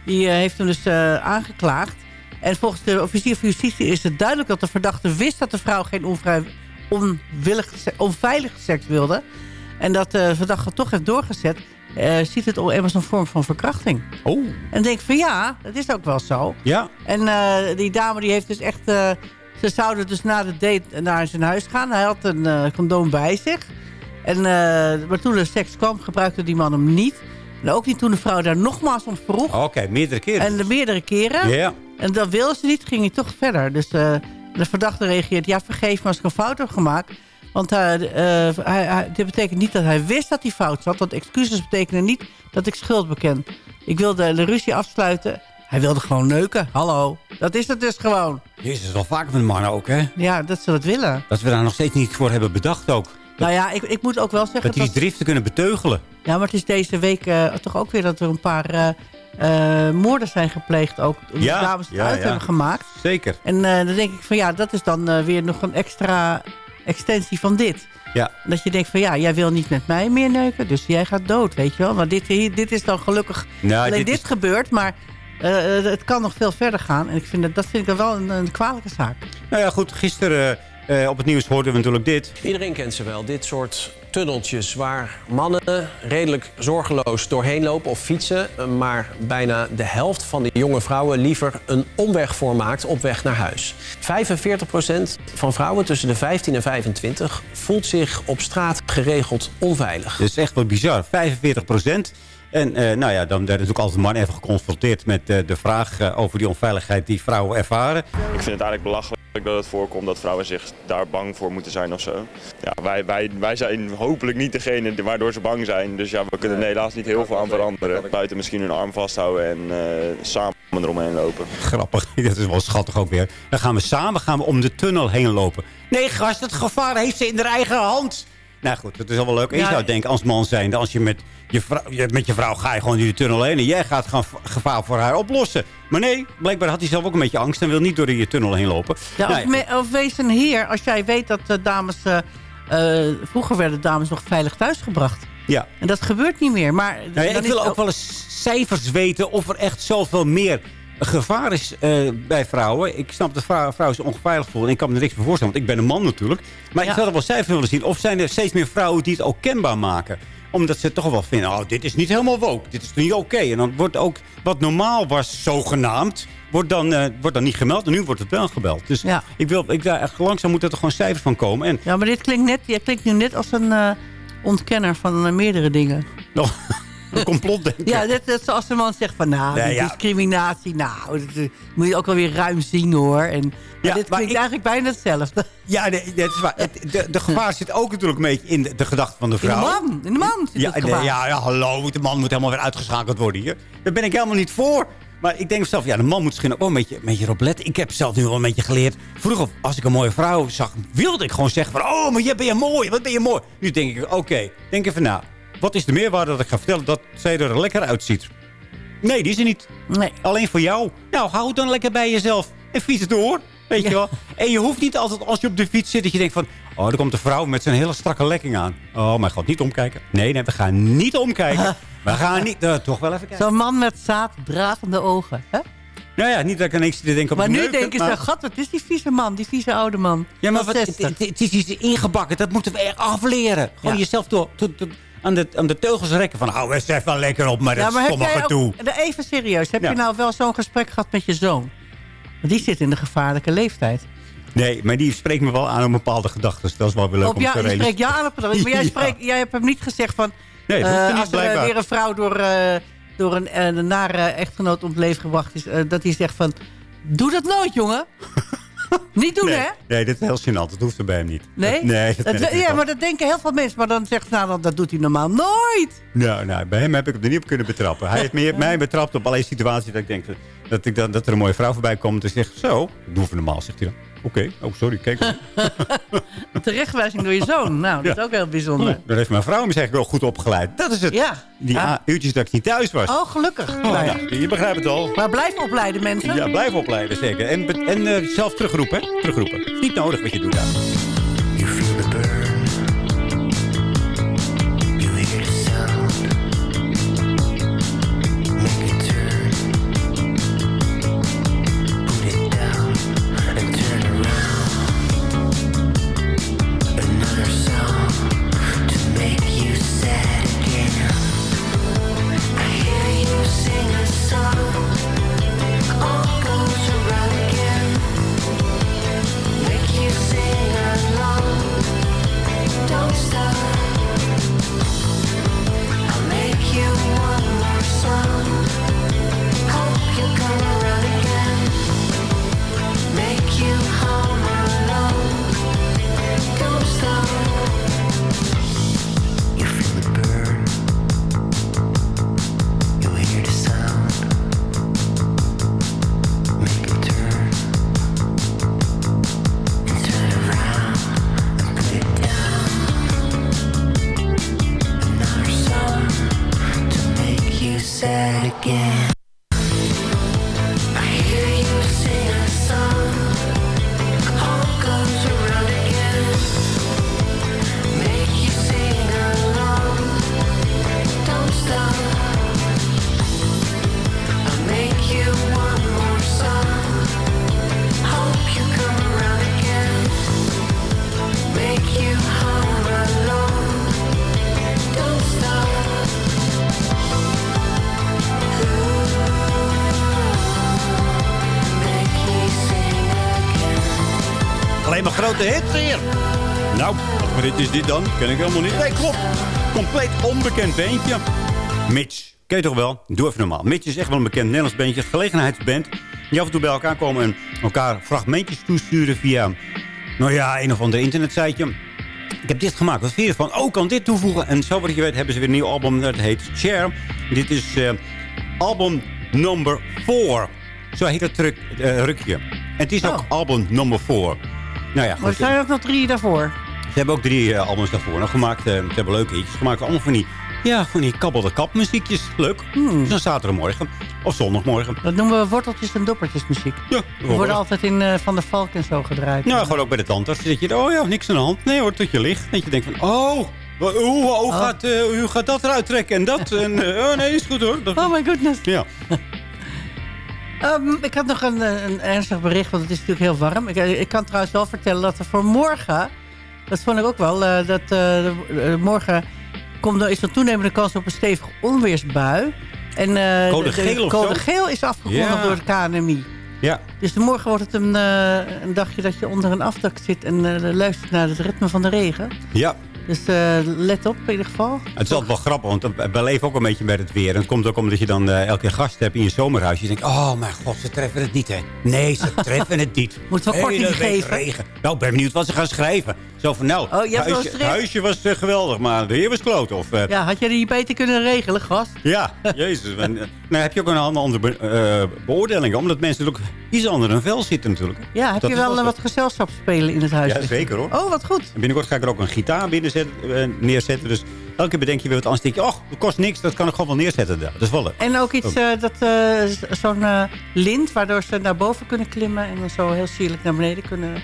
die, heeft hem dus aangeklaagd. En volgens de officier van justitie is het duidelijk dat de verdachte wist... dat de vrouw geen onvrij, onwillig, onveilige seks wilde. En dat de verdachte toch heeft doorgezet... eh, ziet het al als een vorm van verkrachting. Oh. En denk van ja, dat is ook wel zo. Ja. En eh, die dame die heeft dus echt... eh, ze zouden dus na de date naar zijn huis gaan. Hij had een eh, condoom bij zich. En, eh, maar toen er seks kwam, gebruikte die man hem niet. En ook niet toen de vrouw daar nogmaals om vroeg. Oké, meerdere keren. En de meerdere keren. Ja. En dat wilde ze niet, ging hij toch verder. Dus eh, de verdachte reageert... ja, vergeef me als ik een fout heb gemaakt. Want hij, eh, hij, hij- dit betekent niet dat hij wist dat hij fout zat. Want excuses betekenen niet dat ik schuld beken. Ik wilde de ruzie afsluiten. Hij wilde gewoon neuken. Hallo. Dat is het dus gewoon. Jezus, wel vaker met mannen ook, hè? Ja, dat ze dat willen. Dat we daar nog steeds niet voor hebben bedacht ook. Nou ja, ik, ik moet ook wel zeggen... Dat die driften kunnen beteugelen. Ja, maar het is deze week eh, toch ook weer dat er een paar eh, eh, moorden zijn gepleegd. Ook omdat Ja, dames het ja, uit ja. hebben gemaakt. Zeker. En eh, dan denk ik van ja, dat is dan eh, weer nog een extra extensie van dit. Ja. Dat je denkt van ja, jij wil niet met mij meer neuken, dus jij gaat dood, weet je wel. Maar dit, hier- dit is dan gelukkig Nou, alleen dit dit, is- gebeurt, maar het kan nog veel verder gaan. En ik vind dat, dat vind ik dan wel een, een kwalijke zaak. Nou ja, goed. Gisteren eh, op het nieuws hoorden we natuurlijk dit. Iedereen kent ze wel, dit soort tunneltjes waar mannen redelijk zorgeloos doorheen lopen of fietsen, maar bijna de helft van de jonge vrouwen liever een omweg voor maakt op weg naar huis. 45% van vrouwen tussen de 15 en 25 voelt zich op straat geregeld onveilig. Dat is echt wel bizar. 45 procent. En eh, nou ja, dan werden natuurlijk altijd mannen even geconfronteerd met eh, de vraag eh, over die onveiligheid die vrouwen ervaren. Ik vind het eigenlijk belachelijk dat het voorkomt dat vrouwen zich daar bang voor moeten zijn of zo. Ja, wij, wij, wij zijn hopelijk niet degene waardoor ze bang zijn. Dus ja, we kunnen er helaas niet heel veel aan veranderen. Buiten misschien hun arm vasthouden en eh, samen eromheen lopen. Grappig, dat is wel schattig ook weer. Dan gaan we samen gaan we om de tunnel heen lopen. Nee gast, het gevaar heeft ze in haar eigen hand. Nou goed, dat is wel wel leuk. En je Ja. zou denken als man zijn, als je met je, vrouw, met je vrouw ga je gewoon in de tunnel heen... en jij gaat gewoon gevaar voor haar oplossen. Maar nee, blijkbaar had hij zelf ook een beetje angst... en wil niet door die tunnel heen lopen. Ja, Nou of, me- of wees een heer als jij weet dat dames... eh, eh, vroeger werden dames nog veilig thuisgebracht. Ja. En dat gebeurt niet meer. Maar Nou ja, ik wil ook wel eens cijfers weten of er echt zoveel meer gevaar is eh, bij vrouwen. Ik snap dat vrou- vrouwen zich ongeveilig voelen. En ik kan me er niks voor voorstellen, want ik ben een man natuurlijk. Maar ik zou er wel cijfers willen zien. Of zijn er steeds meer vrouwen die het ook kenbaar maken? Omdat ze toch wel vinden, oh, dit is niet helemaal woke. Dit is niet oké. En dan wordt ook wat normaal was, zogenaamd, wordt dan, eh, wordt dan niet gemeld. En nu wordt het wel gebeld. Dus Ja. ik wil, ik, daar echt langzaam moet er toch gewoon cijfers van komen. En Ja, maar dit klinkt, net, je klinkt nu net als een eh, ontkenner van eh, meerdere dingen. nog een complot denken. Ja, dit, dit, zoals een man zegt van, nou, Nee, die ja. discriminatie, nou, dat, moet je ook wel weer ruim zien, hoor. En, Ja, dit maar klinkt ik- eigenlijk bijna hetzelfde. Ja, nee, dat is waar. Het, de, de gevaar zit ook natuurlijk een beetje in de, de gedachte van de In de vrouw. man, in de man zit Ja, het gevaar. ja, ja, hallo. De man moet helemaal weer uitgeschakeld worden hier. Daar ben ik helemaal niet voor. Maar ik denk zelf, ja, de man moet misschien ook wel een beetje, een beetje erop letten. Ik heb zelf nu wel een beetje geleerd. Vroeger, als ik een mooie vrouw zag, wilde ik gewoon zeggen van... Oh, maar jij ben je mooi, wat ben je mooi. Nu denk ik, oké, denk even na. Wat is de meerwaarde dat ik ga vertellen dat zij er lekker uitziet? Nee, die is er niet. Nee. Alleen voor jou. Nou, hou het dan lekker bij jezelf. En fiets door. Weet je wel? En je hoeft niet altijd als je op de fiets zit dat je denkt van... Oh, er komt een vrouw met zijn hele strakke lekking aan. Oh mijn god, niet omkijken. Nee, nee, we gaan niet omkijken. We gaan niet... eh, toch wel even kijken. Zo'n man met zaaddragende ogen. Hè? Nou ja, niet dat ik ineens te denken op Maar nu neuken, denken ze, god, wat is die vieze man, die vieze oude man. Ja, maar wat, het, 60. het- het is iets ingebakken. Dat moeten we echt afleren. Gewoon Ja. jezelf door, door- door- aan, de, aan de teugels rekken. Van, hou eens even lekker op met Ja, het maar stomme gedoe. even serieus, heb Ja. je nou wel zo'n gesprek gehad met je zoon? Die zit in de gevaarlijke leeftijd. Nee, maar die spreekt me wel aan op bepaalde gedachten. Dat is wel weer leuk Op om ja, te die spreekt realiseren. ja aan op het Maar jij, Ja. spreekt, jij hebt hem niet gezegd van... Nee, dat niet, als er eh, weer een vrouw door, eh, door een, een nare echtgenoot om het leven gebracht is... dat hij zegt van... Doe dat nooit, jongen. Niet doen, nee, hè? Nee, dit is heel gênant. Dat hoeft er bij hem niet. Nee? Nee, dat ja, maar dat denken heel veel mensen. Maar dan zegt ze, nou, dat, doet hij normaal nooit. Nou, nou, bij hem heb ik hem er niet op kunnen betrappen. Hij heeft meer, mij betrapt op allerlei situaties dat ik denk dat, ik, dat, dat er een mooie vrouw voorbij komt. En zegt, zo, doen we normaal, zegt hij dan. Oké, oh sorry, kijk. terechtwijzing door je zoon. Nou, dat is ook heel bijzonder. Dan heeft mijn vrouw me eigenlijk wel goed opgeleid. Dat is het. Ja. Die Ja. uurtjes dat ik niet thuis was. Oh, gelukkig. Oh, Nou je begrijpt het al. Maar blijf opleiden, mensen. Ja, blijf opleiden, zeker. En, en eh, zelf terugroepen, hè? Terugroepen. Niet nodig wat je doet daar. Dit dan? Ken ik helemaal niet. Nee, klopt. Compleet onbekend beentje. Mitch. Ken je toch wel? Doe even normaal. Mitch is echt wel een bekend Nederlands beentje. Gelegenheidsband. Die af en toe bij elkaar komen en elkaar fragmentjes toesturen via... Nou ja, een of ander internetsiteje. Ik heb dit gemaakt. Wat vind je ervan? Oh, kan dit toevoegen? En zo wat je weet hebben ze weer een nieuw album. Dat heet Share. Dit is eh, album number 4. Zo heet het ruk, eh, rukje. En het is ook album number 4. Nou ja, Maar er goed. zijn ook nog drie daarvoor. Ze hebben ook drie eh, albums daarvoor nog gemaakt. Eh, ze hebben leuke liedjes gemaakt. Allemaal van die, ja, van die kabbelde kap muziekjes. Leuk. Hmm. Zo'n zaterdagmorgen. Of zondagmorgen. Dat noemen we worteltjes en doppertjes muziek. Ja, Die worden altijd in eh, Van der Valk en zo gedraaid. Nou, gewoon ook bij de tandarts. Dan zit je, oh ja, niks aan de hand. Nee hoor, tot je ligt. Dat je denkt van, oh, hoe, hoe, gaat, hoe gaat dat eruit trekken en dat? En, oh nee, is goed hoor. Dat- Oh my goodness. Ja. Ehm, ik had nog een, een ernstig bericht, want het is natuurlijk heel warm. Ik, ik kan trouwens wel vertellen dat er voor morgen... Dat vond ik ook wel. eh, dat eh, morgen komt er, is er toenemende kans op een stevige onweersbui. En, eh, Code de- de geel code geel is afgekondigd Ja. door de KNMI. Ja. Dus morgen wordt het een, een dagje dat je onder een afdak zit... en luistert naar het ritme van de regen. Ja. Dus eh, let op in ieder geval. Het is altijd wel grappig, want we leven ook een beetje met het weer. En het komt ook omdat je dan eh, elke keer gasten hebt in je zomerhuis. Je denkt, oh mijn god, ze treffen het niet, hè. Nee, ze treffen het niet. Moeten we een Hele korting geven? Regen. Nou, ik ben benieuwd wat ze gaan schrijven. Zo van, nou, Oh, wel huisje, huisje was eh, geweldig, maar de heer was kloot. Of, Ja, had je die beter kunnen regelen, gast? Ja, jezus. En, nou heb je ook een andere be- beoordeling. Omdat mensen ook iets anders in vel zitten natuurlijk. Ja, heb Dat je wel wel wat gezelschapsspelen in het huis? Ja, zeker hoor. Oh, wat goed. En binnenkort ga ik er ook een gitaar binnen zetten, eh, neerzetten. Dus elke keer bedenk je weer wat anders. denk je, oh, dat kost niks. Dat kan ik gewoon wel neerzetten. Dat is wel leuk. En ook iets, Oh. eh, dat eh, zo'n lint, waardoor ze naar boven kunnen klimmen... en dan zo heel sierlijk naar beneden kunnen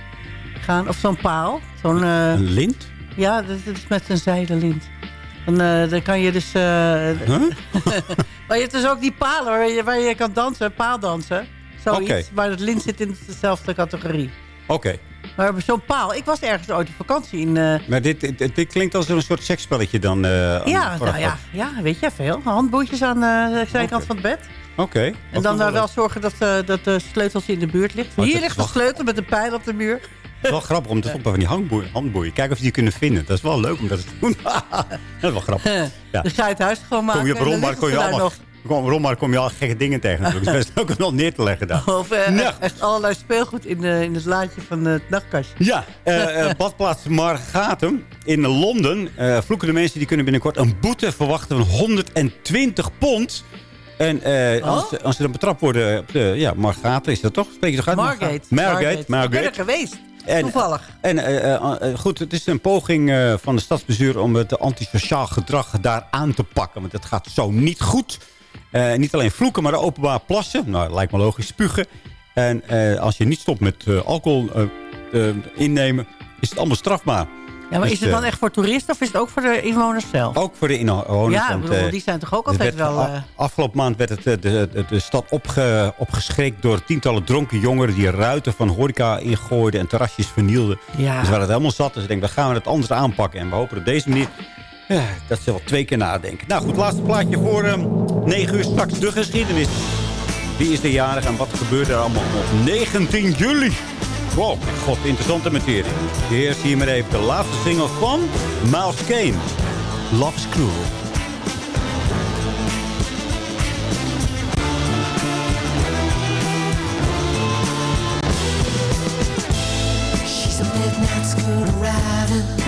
gaan. Of zo'n paal. Zo'n, Een lint? ja, dat, is met een zijden lint. Dan, dan kan je dus... eh, maar je hebt dus ook die palen waar je, waar je kan dansen, paaldansen. Zoiets, Oké. maar het lint zit in dezelfde categorie. Oké. Maar zo'n paal... Ik was ergens ooit op vakantie in... eh, Maar dit, dit, dit klinkt als een soort seksspelletje dan. aan- ja, nou ja, ja, weet je veel. Handboeitjes aan eh, de zijkant van het bed. Oké. En dan daar wel zorgen dat, dat de sleuteltje in de buurt ligt. Oh, Hier ligt de sleutel met een pijl op de muur. Het is wel grappig om te zoeken van die handboeien, handboeien. Kijken of je die kunnen vinden. Dat is wel leuk om dat te doen. dat is wel grappig. Ja. Dan ga je het huis gewoon maken. Kom je op liggen kon je allemaal, nog. kom, Ron, maar kom je al gekke dingen tegen. natuurlijk. Dus best ook nog neer te leggen daar. Of eh, Nou. echt allerlei speelgoed in, de, in het laadje van het nachtkastje. Ja, eh, eh, badplaats Margatum in Londen. eh vloeken de mensen die kunnen binnenkort een boete verwachten van 120 pond. En eh, Oh? als, als ze dan betrapt worden op de ja, Margaten, is dat toch? Spreek je toch uit? Margate. Margate. Ik ben Margate. er geweest. En- Toevallig. En eh, eh, eh, goed, het is een poging eh, van de stadsbestuur om het antisociaal gedrag daar aan te pakken. Want het gaat zo niet goed. Eh, niet alleen vloeken, maar de openbaar plassen. Nou, lijkt me logisch, spugen. En eh, als je niet stopt met eh, alcohol innemen, is het allemaal strafbaar. Ja, maar Dus, is het dan echt voor toeristen of is het ook voor de inwoners zelf? Ook voor de inwoners. Ja, want, bedoel, die zijn toch ook altijd wel... Afgelopen maand werd het, de, de, de stad opge, opgeschrikt door tientallen dronken jongeren... die ruiten van horeca ingooiden en terrasjes vernielden. Ja. Dus we waren het helemaal zat. Dus ik denk, we gaan het anders aanpakken. En we hopen op deze manier dat ze wel twee keer nadenken. Nou goed, laatste plaatje voor eh 9 uur straks de geschiedenis. Wie is de jarig en wat gebeurde er allemaal op 19 juli? Wow, god, interessante materie. Eerst hier maar even de laatste single van Miles Kane. Love's Cruel. She's rider.